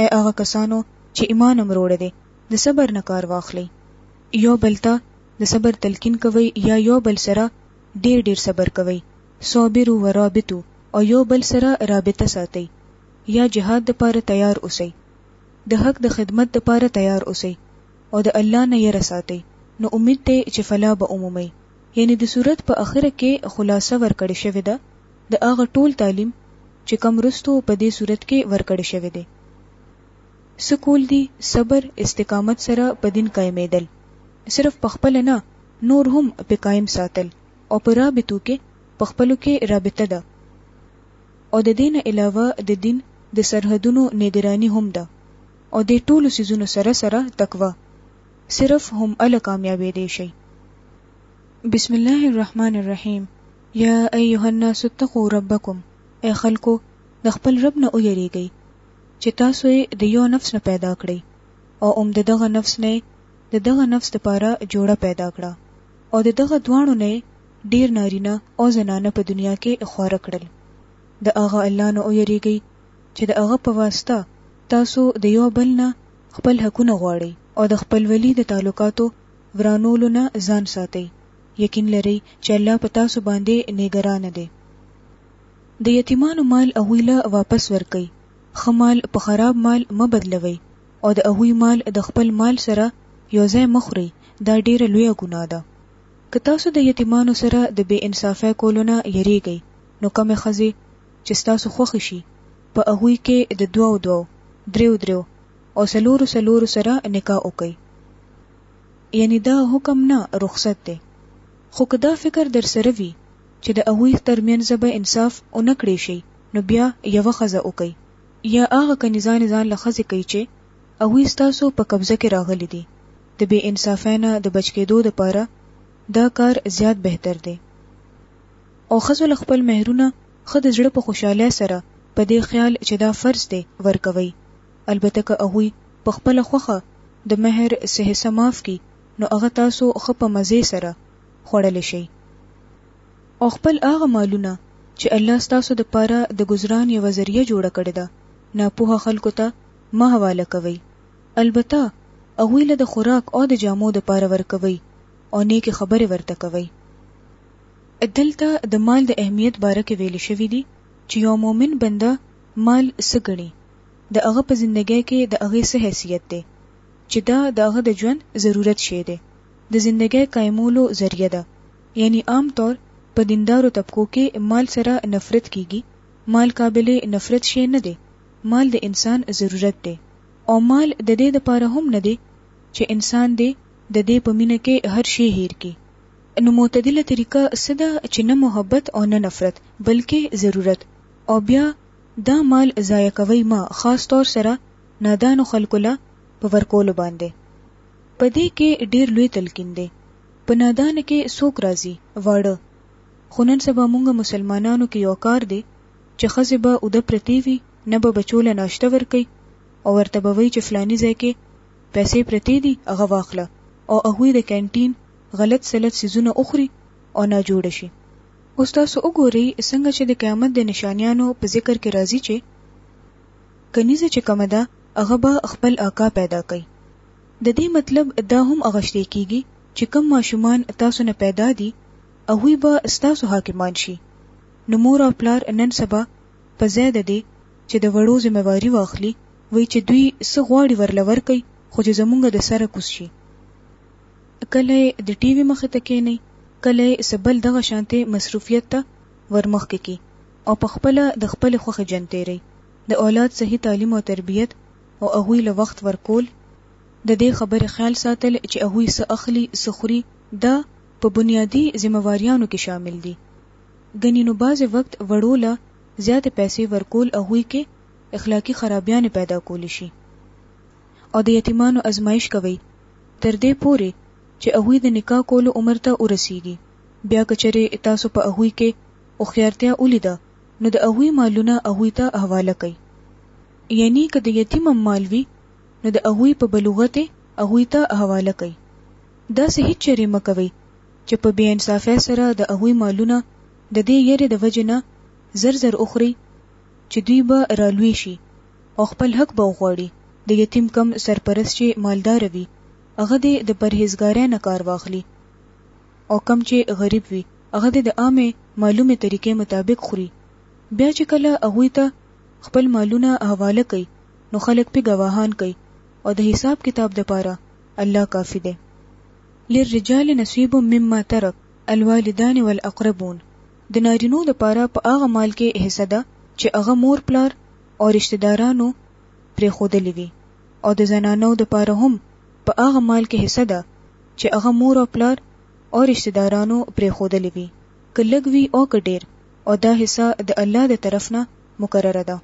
اې هغه کسانو چې ایمان هم روړی دی د صبر نه کار واخلئ یو بل ته د صبر تلقین کوئ یا یو بل سره ډیر ډیر صبر کوئ صابروا ورابطوا او یو بل سره رابطه ساتئ یا جهاد د پاره تیار اوسئ د حق د خدمت د پاره تیار اوسئ او د الله نه یره ساتئ نو امید دی چې فلاح به ومومئ یعنی د سورت په اخره کې خلاصه ورکړې شوې ده د هغه ټول تعلیم چې کوم وروسته په دې صورت کې ورکړی شوی دی څه کول دي صبر استقامت سره په دین قائمیدل صرف په خپل نه نور هم په قائم ساتل او په رابطو کې په خپلو کې رابطه ده او د دې نه علاوه د دین د سرحدونو نګرانی هم ده او د ټولو سيزونو سره سره تقوا صرف هم ال کامیابې دی شي بسم الله الرحمن الرحیم یا ایها الناس اتقوا ربکم ای خلکو د خپل رب نه ویریږئ چې تاسو یې د یو نفس نه پیدا کړئ او هم د دغه نفس نه د دغه نفس لپاره جوړه پیدا کړه او د دغه دواړو نه ډیر نارینه او زنانه په دنیا کې خواره کړل د هغه الله نه ویریږي چې د هغه په واسطه تاسو د یو بل نه خپل حقونه غواړئ او د خپل ولی د تعلقاتو ورانولو نه ځان ساتئ یقین لرئ چې الله په تاسو باندې نګران دی د یتیمانو مال هغوی له واپس ورکړئ ښه مال په خراب مال مه بدلوئ او د هغوی مال د خپل مال سره یو ځای مه خورئ دا ډیره لویه ګناه ده که تاسو د یتیمانو سره د بې انصافۍ کولو نه یریږئ نو کومې ښځې چې ستاسو خوښې شي په هغوی کې د دوو دوو دریو دریو او څلورو څلورو سره نکاح وکړئ یعنی دا حکم نه رخصت دی خو که دا فکر درسره وی چی د هغوی ترمینځ به انصاف ونه کړی شی نو بیا یوه ښځه وکړئ یا هغه کنیزانی ځان له ښځی کړئ چی هغوی ستاسو په قبضه کی راغلی دی د بی انصافی نه د بچ کیدو لپاره دا کار زیات بهتر دی او ښځو له خپل مهرونه ښه د زړه په خوشحالی سره په دی خیال چی دا فرض دی ورکوئ البته که هغوی په خپله خوښه د مهر څه حصه معاف کړي نو هغه تاسو ښه په مزې سره خوړلی شئ. او خپل هغه مالونه چې الله ستاسو دپاره د ګذران یوه ذریعه جوړه کړې ده ناپوهه خلکو ته مه حواله کوئ، البته هغوی له د خوراک او د جامو دپاره ورکوئ او نیکې خبرې ورته کوئ. دلته د مال د اهمیت باره کې ویل شوي دي چې یو مؤمن بنده مال څه ګڼي؟ د هغه په زندګۍ کې د هغې څه حیثیت دی چې دا د هغه د ژوند ضرورت شی دی، د زندګۍ قایمولو ذریعه ده، یعنی عام طور په دیندارو طبقو کې مال سره نفرت کیږي، مال قابل نفرت شی نه دی، مال د انسان ضرورت دی او مال د دې لپاره هم نه دی چې انسان دې د دې په مینه کې هر شی هیر کړي. نو معتدله طریقه څه ده چې نه محبت او نه نفرت بلکه ضرورت او بیا دا مال ضایع کوئ مه خاص طور سره نادانو خلکو له په ورکولو باندې. په دې کې ډېر لوی تلقین دی. په نادانه کې څوک راځي؟ واړه. خو نن سبا مونږ مسلمانانو کې یو کار دی چې ښځې به اوده پرتې وي نه به بچو له ناشته ورکوي او ورته به وایي چې فلاني ځای کې پیسې پرتې دي هغه واخله او هغوی د کینټین غلط سلط څیزونه وخوري او ناجوړه شي. اوس تاسو وګورئ څنګه چې د قیامت د نشانیانو په ذکر کې راځي چې کنیزه چې کومه ده هغه به خپل آقا پیدا کوي د دې مطلب دا هم اغشتې کیږي چې کم ماشومان تاسو نه پیدا دي هغوی به ستاسو حاکمان شي نو مور او پلار نن سبا په ځای د دې چې د وړو ذمہواري واخلي وایي چې دوی څه غواړي ورله ورکوي خو چې زمونږ د سره کوز شي کله د ټي وي مخې ته کېني، کله څه بل دغه شانتې مصروفیت ته ورمخکې کړي او په خپله د خپلې خوښې ژوند تېروي. د اولاد صحیح تعلیم او تربیت او هغوی له وخت ورکول، د دې خبرې خیال ساتل چې هغوی څه اخلي، څه خوري، دا په بنیادي ذمه واریانو کې شامل دي. ګني نو بعضې وخت وړو له زیاتې پیسې ورکول هغوی کې اخلاقي خرابیانې پیدا کولی شي او د یتیمانو ازمایش کوي تر دې پورې چې هغوی د نکاح کولو عمر ته ورسیږي، بیا که چېرې تاسو په هغوی کې هوښیارتیا ولیده نو د هغوی مالونه هغوی ته حواله کړئ، یعنی که د یتیم هم مال وي نو د هغوی په بلوغت یې هغوی ته حواله کړئ، داسې هیڅ چېرې مه کوئ چې په بې انصافۍ سره د هغوی مالونه د دې یرې د وجې نه زر زر وخورئ چې دوی به رالوی شي. او خپل حق به وغواړي، د یتیم کوم سرپرست چې مالدار وي هغه دې د پرهېزګارۍ نه کار واخلي او کوم چې غریب وي هغه دې د عامې معلومې طریقې مطابق خوري، بیا چې کله هغوی ته خپل مالونه حواله کړي نو خلک پرې ګواهان کړي او د حساب کتاب لپاره الله کافي دی. للرجال نصیب مما ترک الوالدان والاقربون د نارینو لپاره په هغه مال کې حصه ده چې هغه مور پلار او رشتہ دارانو پرې خودلې وي او د زنانو لپاره هم په هغه مال کې حصه ده چې هغه مور او پلار او رشتہ دارانو پرې خودلې وي که لږ وي او که ډیر او دا حصه د الله د طرف نه مقرره ده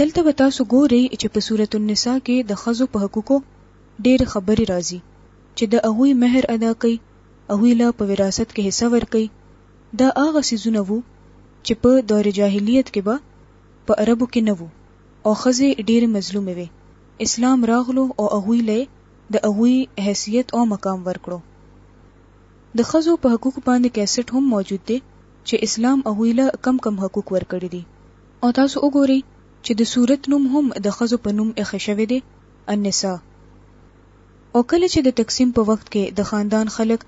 دلته به تاسو ګورئ چې په سورة النساء کې د ښځو په حقوقو ډېرې خبرې راځي چې د هغوی مهر ادا کوي هغوی له په وراثت کې حصه ورکوي، دا هغه څیزونه وو چې په دور جاهلیت کې به په عربو کې نه وو او ښځې ډېرې مظلومې وې، اسلام راغلو او هغوی له یې د هغوی حیثیت او مقام ورکړو. د ښځو په حقوقو باندې کیسټ هم موجود دی چې اسلام هغوی له کم کم حقوق ورکړي دي. او تاسو وګورئ چې د سورت نوم هم د ښځو په نوم ایښی شوی دی، النساء. او کله چې د تقسیم په وخت کې د خاندان خلک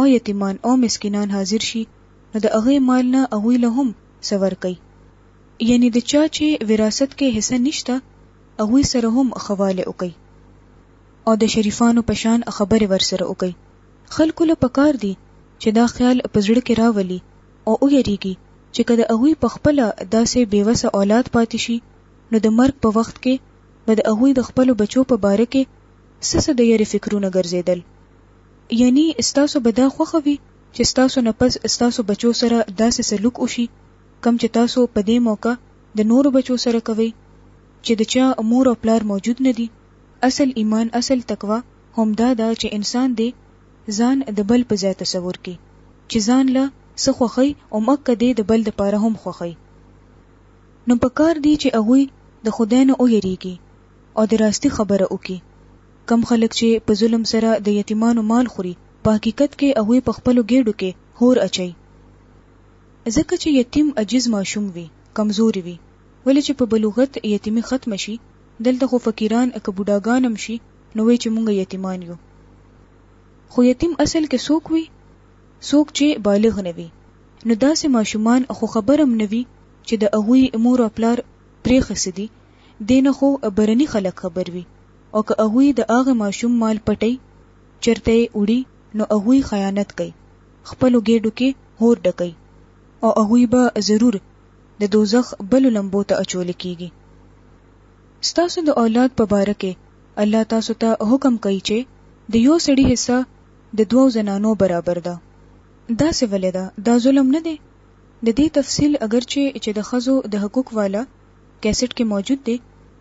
او یتیمان او مسکینان حاضر شي نو د هغه مال نه هغوی له هم څه ورکړئ یعنی د چا چې وراثت کې حصه نشته هغوی سره هم ښه والی وکړئ او د شریفانو په شان خبرې ورسره وکړئ خلکو له پکار دي چې دا خیال په زړه کې راولي او ویریږي چې که د هغوی په خپله داسې بېوسه اولاد پاتې شي نو د مرګ په وخت کې به د هغوی د خپلو بچو په باره کې څه څه د یرې فکرونه ګرځېدل؟ یعنی ستاسو به دا خوښه وي چې ستاسو نه پس ستاسو بچو سره داسې سلوک وشي کوم چې تاسو په دې موقع د نورو بچو سره کوئ چې د چا مور او پلار موجود نه دي؟ اصل ایمان، اصل تقوا همدا ده چې انسان دې ځان د بل په ځای تصور کړي چې ځان له څه خوښوي اومکه دې د بل دپاره هم خوښوي. نو په کار دي چې هغوی د خدای نه ویریږي او د راستي خبره وکړي. کوم خلک چې په ظلم سره د یتیمانو مال خوري، په حقیقت کې هغوی په خپلو ګېډو کې حور اچوي. ځکه چې یتیم عجیز ماشوم وي، کمزوری وي، ولې چې په بلوغت یتیمي ختمه شي، دلته خو فقیران که بوډاګان هم شي نو وایي چې موږ یتیمان یو. خو یتیم اصل کې څوک وي؟ څوک چې بالغ نه وي نو داسې ماشومان خو خبر هم نه وي چې د هغوی مور او پلار پرېښي څه دي، دې نه خو بهرني خلک خبر وي او که هغوی د هغه ماشوم مال پټوي، چېرته یې وړي نو هغوی خیانت کوي، خپلو ګېډو کې اور ډکوي او هغوی به ضرور د دوزخ بلو لمبو ته اچول کېږي. ستاسو د اولاد په باره کې الله تاسو ته حکم کوي چې د یو سړي حصه، د دوو زنانو برابر ده داسې ولې ده دا ظلم نه دی د دې تفصیل اګر چې چې د ښځو د حقوق والا کیسټ کې موجود دی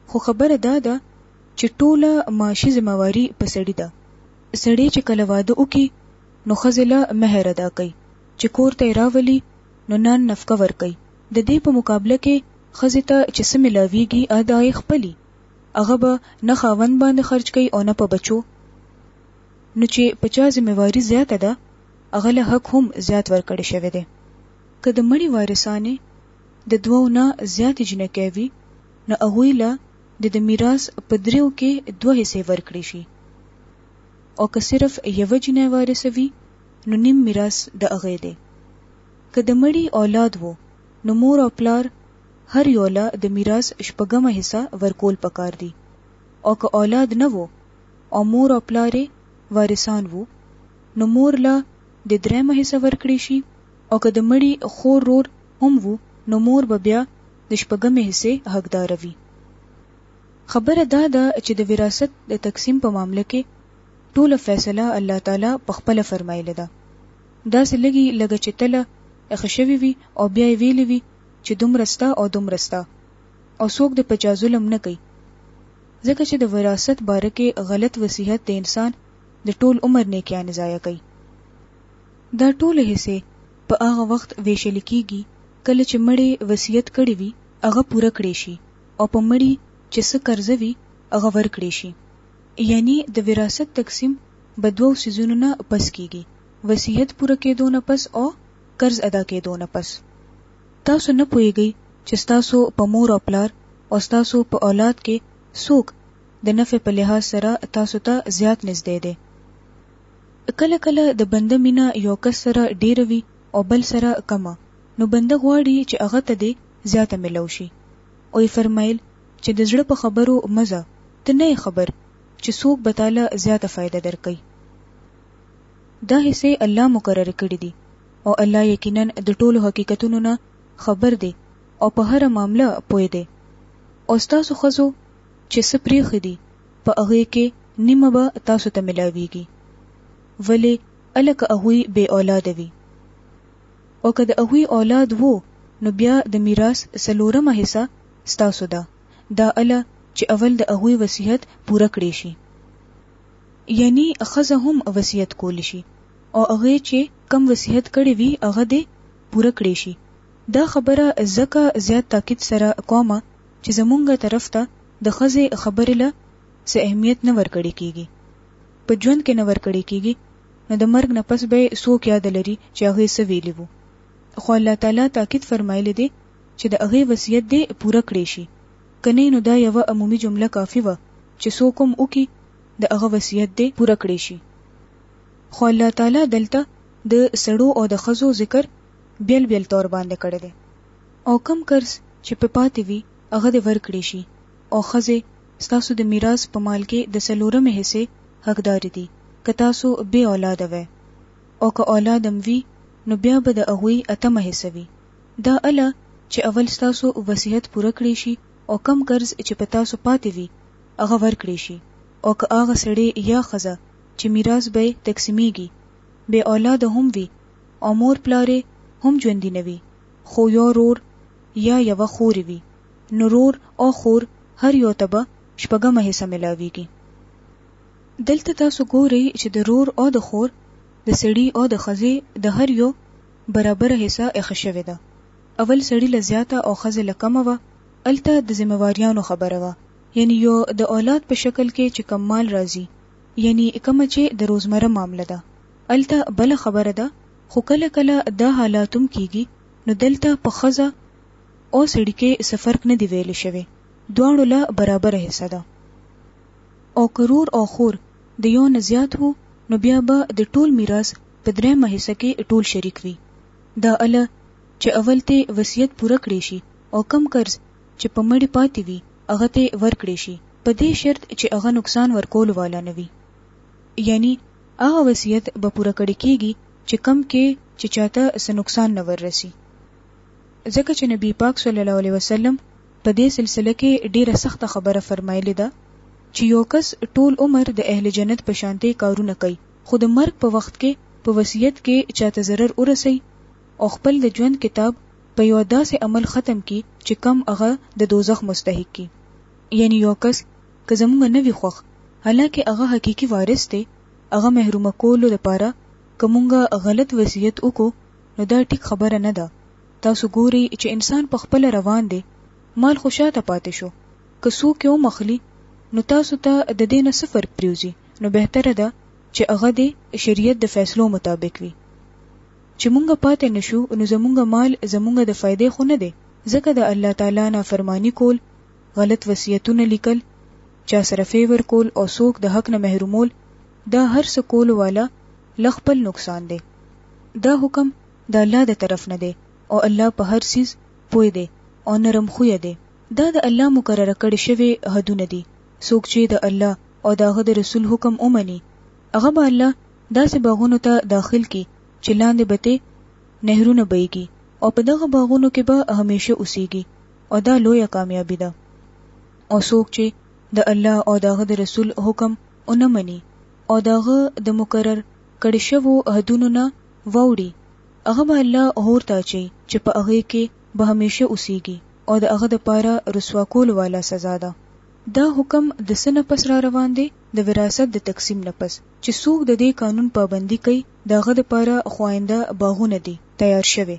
خو خبره دا ده چې ټوله معاشي ذمه واري په سړي ده سړی چې کله واده وکړي نو ښځې له مهر ادا کوي چې کور ته یې راولي نو نان نفقه ورکوي د دې په مقابله کې ښځې ته چې څه ملاویږي ادا یې خپلي هغه به نه خاوند باندې خرج کوي او نه په بچو نو چې په چا ذمه واري زیاته ده هغه له حق هم زیات ورکړی شوی دی که د مړي وارثانې د دوو نه زیاتې جنکې وي نو هغوی له د د میراث په دریو کې دوه حصې ورکړی شي او که صرف یوه جنۍ وارثه وي نو نیم میراث د هغې دی که د مړي اولاد وو نو مور او پلار هر یو له د میراث شپږمه حصه ورکول پکار دي او که اولاد نه وو او مور او پلار یې وارثان وو نو مور له د درېمه حصه ورکړی شي او که د مړي خور رور هم وو نو مور به بیا د شپږمې حصې حقداره وي. خبره دا ده چې د وراثت د تقسیم په معامله کې ټوله فیصله الله تعالی په خپله فرمایلې ده داسې لږي لږه چې تله اېښه شوې وي او بیا یې ویلي وي چې دومره ستا او دومره ستا او څوک دې په چا ظلم نه کوي. ځکه چې د وراثت باره کې غلط وصیحت د انسان د ټول عمر نیکیانې ضایع کوي. دا ټولې حصې په هغه وخت ویشل کیږي کله چې مړي وصیت کړي وي هغه پوره کړې شي او په مړي چې څه قرضه وي هغه ورکړې شي یعنی د وراثت تقسیم به دوو څیزونو نه پس کیږي وصیحت پوره کیدو نه پس او قرض ادا کیدو نه پس. تاسو نه پوهیږئ چې ستاسو په مور او پلار او ستاسو په اولاد کې څوک د نفع په لحاظ سره تاسو ته زیات نږدې دی. کله کله د بنده مینه یو کس سره ډیره وي او بل سره کمه نو بنده غواړي چې هغه ته دې زیاته ملو شي. او یې فرمایل چې د زړه په خبرو مه ځه ته نه یې خبر چې څوک به تاله زیاته فایده درکړي. دا حصې الله مقرر کړي دي او الله یقینا د ټولو حقیقتونو نه خبر دی او په هره معامله پوه دی او ستاسو ښځو چې څه پرېښي دي په هغې کې نیمه به تاسو ته ملاویږي ولې اله که هغوی بې اولاده وي او که د هغوی اولاد وو نو بیا د میراث څلورمه حصه ستاسو ده دا اله چې اول د هغوی وصیحت پوره کړی شي یعنی ښځه هم وصیحت کول شي او هغه چي کوم وصيحت کړي وي هغه دي پوره کړي شي دا خبره ځکه زيات تاکيد سره کوم چي زمونږ طرف ته د ښځي خبري له څه اهميت نه ورکړي کيږي په ژوند کي نه ورکړي کيږي نو د مرګ نه پس به يې څوک ياد لري چي هغې څه ويلي وو خو الله تعالی تاکيد فرمايلي دي چي د هغې وصيحت دي پوره کړي شي که نه نو دا يوه عمومي جمله کافي وه چي څوک هم وکړي د هغه وصيحت دي پوره کړي شي. خو الله تعالی دلته د سړو او د ښځو ذکر بیل بیل طور باندې کړی دی او کم قرض چې په پاتې وي هغه دې ورکړی شي او ښځې ستاسو د میراث په مال کې د څلورمې حصې حقدارې دي که تاسو بې اولاده وئ او که اولاد هم وي نو بیا به د هغوی اتمه حصه وي دا اله چې اول ستاسو وصیحت پوره کړی شي او کم قرض چې په تاسو پاتې وي هغه ورکړی شي او که هغه سړی یا ښځه چې میراث به یې تقسیمیږي، بې اولاده هم وي او مور پلار یې هم ژوندي نه وي، خو یو ورور یا یوه خور یې وي، نو ورور او خور هر یو ته به شپږمه حصه ملاویږي. دلته تاسو ګورئ چې د ورور او د خور، د سړي او د ښځې د هر یو برابره حصه ایښه شوې ده. اول سړي له زیاته او ښځه له کمه وه، هلته د ذمه واریانو خبره وه، یعنې یو د اولاد په شکل کې چې کوم مال راځي، یعنی کومه چه د روزمره معامله ده هلته بله خبره ده خو کله کله دا حالات هم کیږی نو دلته په ښځه او سړی کی څه فرق ندی ویل شوی دواړو له برابره حصه ده او که رور او خور د یو نه زیات وو نو بیا به د ټول میراث په دریمه حصه کی ټول شریک وی دا اله چه اول ته وصیت پوره کړی شی او کوم قرض چه په مړی پاتی وی هغه ته ورکړی شي په دې شرط چې هغه نقصان ورکولو والا نه وي یعنی هغه وصیت به پوره کړی کیږي چې کم کې چې چاته څه نقصان نه ور رسی ځکه چې نبی پاک صلی الله علیه وسلم په دې سلسله کې ډیره سخته خبره فرمایلی ده چې یو کس ټول عمر د اهل جنت په شانته کارونه کوي خو د مرګ په وخت کې په وصیت کې چاته ضرر ورسي او خپل د ژوند کتاب په یوه داسې عمل ختم کړي چې کوم هغه د دوزخ مستحق کړي. یعنې یو کس که زموږ نه وي خوښ حالانکه هغه حقیقي وارث دی هغه محرومه کولو لپاره که موږ غلط وصیت وکړو نو دا ټیک خبره نه ده تاسو ګورئ چې انسان په خپله روان دی مال خو شاته پاتې شو که څوک یې هم اخلي نو تاسو ته د دې نه څه فرق پریوځي نو بهتره ده چې هغه دې شریعت د فیصلو مطابق وي. چې مونږ پاتې نه شو نو زمونږ مال زمونږ د فائدې خو نه دی ځکه د الله تعالی نا فرمانی کول غلط وصیتونه لیکل چا سره فیور کول او څوک د حق نه محرومول دا هر څه کولو والا له خپل نقصان دی دا حکم د الله د طرف نه دی او الله په هر څیز پوه دی او نرم خوی دی دا د الله مقرره کړی شوی حدونه دي څوک چې د الله او داغه د رسول حکم اومني هغه به الله داسې باغونو ته داخل کړي چې لاندې به ترې نهرونه بهیږي او په دغه باغونو کې به همېشه اوسېږي او دا لویه کامیابي ده او څوک چې د الله او د هغه د رسول حکم ونه مني او د هغه د مقرر کړی شوو حدونو نه واوړي هغه به الله اور ته اچوي چې په هغې کې به همېشه اوسېږي او د هغه دپاره رسوا کولو والا سزا ده دا حکم د څه نه پس راروان دی د وراثت د تقسیم نه پس چې څوک د دې قانون پابندي کوي د هغه لپاره خو آینده باغونه دي تیار شوي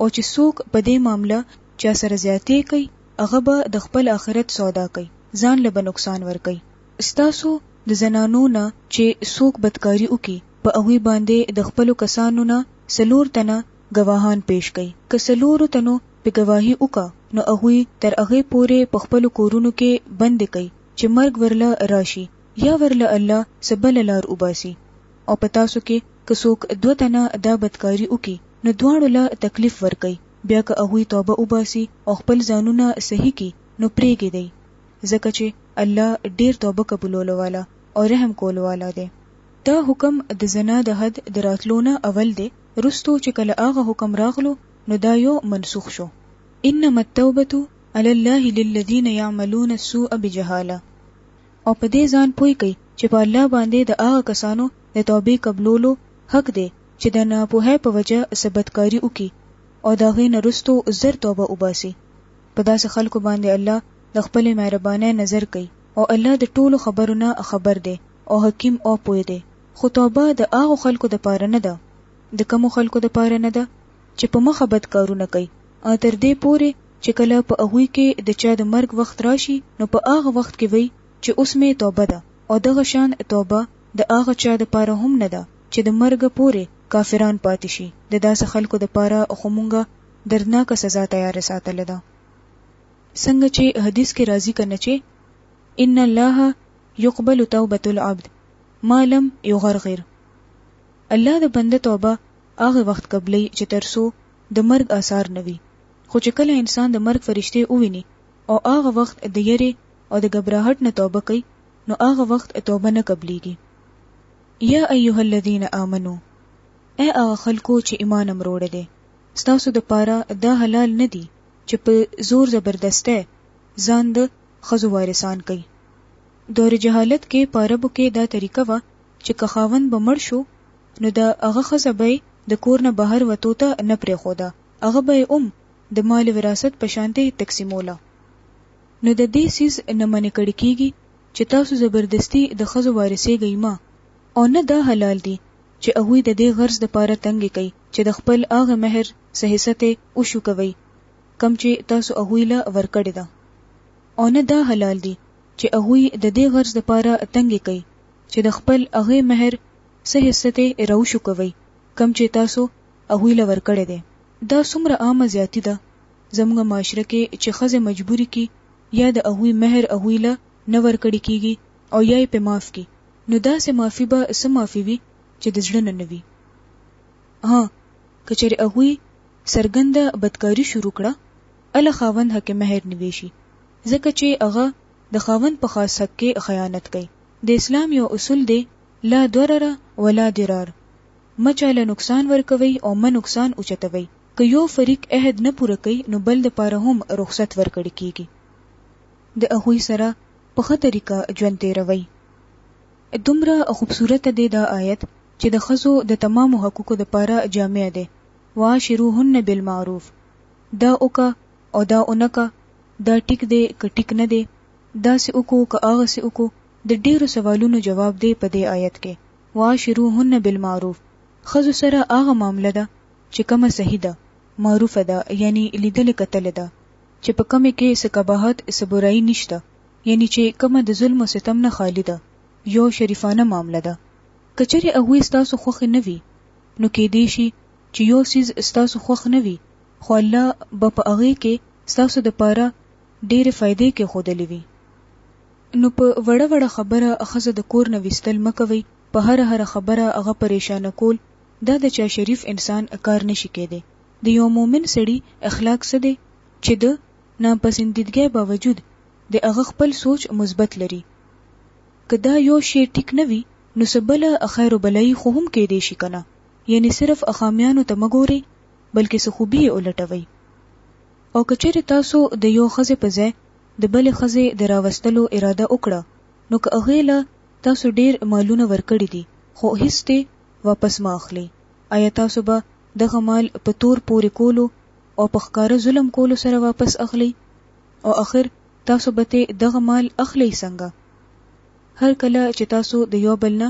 او چې څوک په دې معامله چا سره زیاتې کوي هغه به د خپل آخرت سودا کوي ځان له به نقصان ورکوي ستاسو د زنانو نه چې څوک بدکاري وکړي په هغوی باندې د خپلو کسانو نه څلور تنه ګواهان پیش کړئ که څلورو تنو پې ګواهي وکړه نو هغوی تر هغې پورې په خپلو کورونو کې بندې کړئ چې مرګ ورله راشي یا ورله الله څه بله لار وباسي او په تاسو کې که څوک دوه تنه دا بدکاري وکړي نو دواړو له تکلیف ورکړئ بیا که هغوی توبه وباسي او خپل ځانونه صحیح کړي نو پرېږدئ یې ځکه چې الله ډېر توبه قبولولو والا او رحم کولو والا دی. دا حکم د زنا د حد د راتلو نه اول دی وروسته چې کله هغه حکم راغلو نو دا یو منسوخ شو. انما التوبة علی الله للذین یعملون السوء بجهاله او په دې ځان پوه کړئ چې په الله باندې د هغه کسانو د توبې قبلولو حق دی چې د ناپوهۍ په وجه څه بدکاري وکړي او د هغې نه وروسته زر توبه وباسي. په داسې خلکو باندې الله د خپلې مهربانۍ نظر کوي او الله د ټولو خبرو نه خبر دی او حکیم او پوه دی. خو توبه د هغو خلکو دپاره نه ده، د کومو خلکو دپاره نه ده؟ چې په مخه بد کارونه کوي او تر دې پورې چې کله په هغوی کې د چا د مرګ وخت راشي نو په هغه وخت کې وایي چې اوس مې توبه ده او دغه شان توبه د هغه چا د پاره هم نه ده چې د مرګه پورې کافران پاتې شي د داسې خلکو د پاره خو مونږه دردناکه سزا تیاره ساتلې ده څنګه چې حدیث کې راځي کنه چې ان الله يقبل توبه العبد ما لم يغرغر الله د بنده توبه هغه وخت قبلې چې ترسو د مرګ آثار نه وي، خو چې کله انسان د مرګ فرشتې وویني او هغه وخت د یرې او د ګبراهټ نه توبه کوي نو هغه وخت توبه نه قبلیږي. یا ایها الذین آمنو، ای هغه خلکو چې ایمان امروړی دی، ستاسو د پاره دا حلال نه دي چې په زور زبردستۍ ځان د ښځو وارثان کړئ. دور جهالت کې په عربو کې دا طریقه وه چې که خاوند به مړ شو، نو د هغه خزه به د کور نه بهر وتو ته نه پرې خوده هغه به اوم د مال وراثت په شانته تقسیموله نو د دې سیز نه منې کړی کیږي چې تاسو زبردستی د خزو وارثې گئی ما او نه دا حلال دي چې هغه د دې غرض د پاره تنګ کوي چې د خپل هغه مہر سهسته او شو کوي کم چې تاسو هغه له ورکړی ده او نه دا حلال دي چې هغه د دې غرض د پاره تنګ کوي چې د خپل هغه مہر څه حصه ترې راوشو کوئ کوم چې تاسو هغوی له ورکړی دی. دا څومره عامه زیاتی ده زموږ معاشره کې چې ښځې مجبورې کړي یا د هغوی مهر هغوی له نه ورکړی کیږي او یا یې پرې معاف کړي نو داسې معافي به څه معافي وي چې د زړه نه نه وي ها که چېرې هغوی څرګنده بدکاري شروع کړه اله خاوند حق مهر نیوی شي ځکه چې هغه د خاوند په خاص حق کې خیانت کوي د اسلام یو اصول دی لا ضرر ولا ضرار، مه چا له نقصان ورکوئ او مه نقصان اوچتوئ، که يو فريق عهد نه پوره کوي نو بل د پاره هم رخصت ورکړي کيږي، د هغوي سره په ښه طريقه ژوند تيروئ. دومره خوبصورت دی دا آيت چې د ښځو د تمامو حقوقو د پاره جامع دی، وعاشروهن بالمعروف، دا وکه او دا اونکه، دا ټيک دی که ټيک نه دی، داسې وکو که هغسې وکو، د ډېرو سوالونو جواب دی په دې آیت کې، وعاشروهن بالمعروف، ښځو سره هغه معامله ده چې کومه صحیح ده، معروفه ده یعنی لیدلې کتلې ده، چې په کومې کې څه قباحت، څه برایي نشته، یعنی چې کومه د ظلم او ستم نه خالي ده، یو شریفانه معامله ده. که چېرې هغوی ستاسو خوښې نه وي، نو کېدای شي چې یو څیز ستاسو خوښ نه وي، خو الله به په هغې کې ستاسو دپاره ډېرې فایدې کېښودلې وي. نو په وړه وړه خبره ښځه د کور نه ویستل مه کوئ، په هره هره خبره هغه پریشانه کول دا د چا شریف انسان کار نه شي کیدای، د یوه مؤمن سړي اخلاق څه دی چې د ناپسندیدګۍ باوجود د هغه خپل سوچ مثبت لري، که دا یو شی ټیک نه وي نو څه بله خیر و بلایی خو هم کیدای شي کنه، یعنی صرف خامیانو ته مه ګورئ بلکه څه خوبي یې ولټوئ او که چیرې تاسو د یو ښځې په ځای د بلې ښځې د راوستلو اراده وکړه نو که هغې له تاسو ډېر مالونه ورکړي دي خو هېڅ ترې واپس مه اخلئ، ایا تاسو به دغه مال په تور پورې کولو او په ښکاره ظلم کولو سره واپس اخلئ؟ او اخر تاسو به ترې دغه مال اخلئ څنګه؟ هر کله چې تاسو د یو بل نه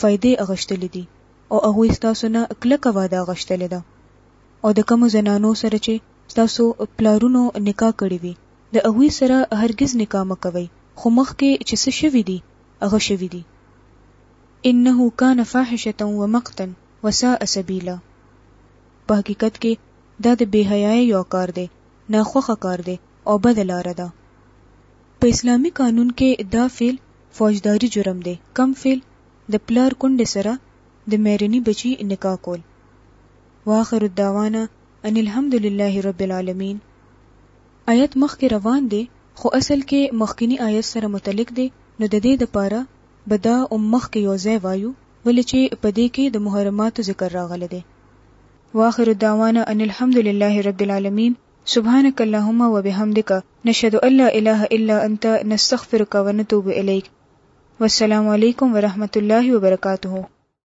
فایدې اخښتلې دي او هغوی ستاسو نه کلکه وعده اخښتلې ده او د کومو زنانو سره چې ستاسو پلارونو نکاح کړې وي د هغوی سره هرګز نکاح مه کوئ خو مخکې چې څه شوي دي هغه شوي دي انه کان فاحشة ومقتا وساء سبیلا په حقیقت کې دا د بې حیایۍ یو کار دی ناخوښه کار دی او بده لاره ده په اسلامي قانون کې دا فعل فوجداري جرم دی کم فعل د پلار کونډې سره د میرني بچي نکاح کول واخر الدعوانا ان الحمد لله رب العالمین آیت مخکې روان دی خو اصل کې مخکیني آیت سره متعلق دی نو د دې لپاره به دا هم مخکې یو ځای وایو ولې چې په دې کې د محرماتو ذکر راغلی دی واخر دعوانا ان الحمد لله رب العالمین سبحانک اللهم وبحمدک نشهد ان لا اله الا انت نستغفرک ونتوب الیک والسلام علیکم ورحمت الله وبرکاته.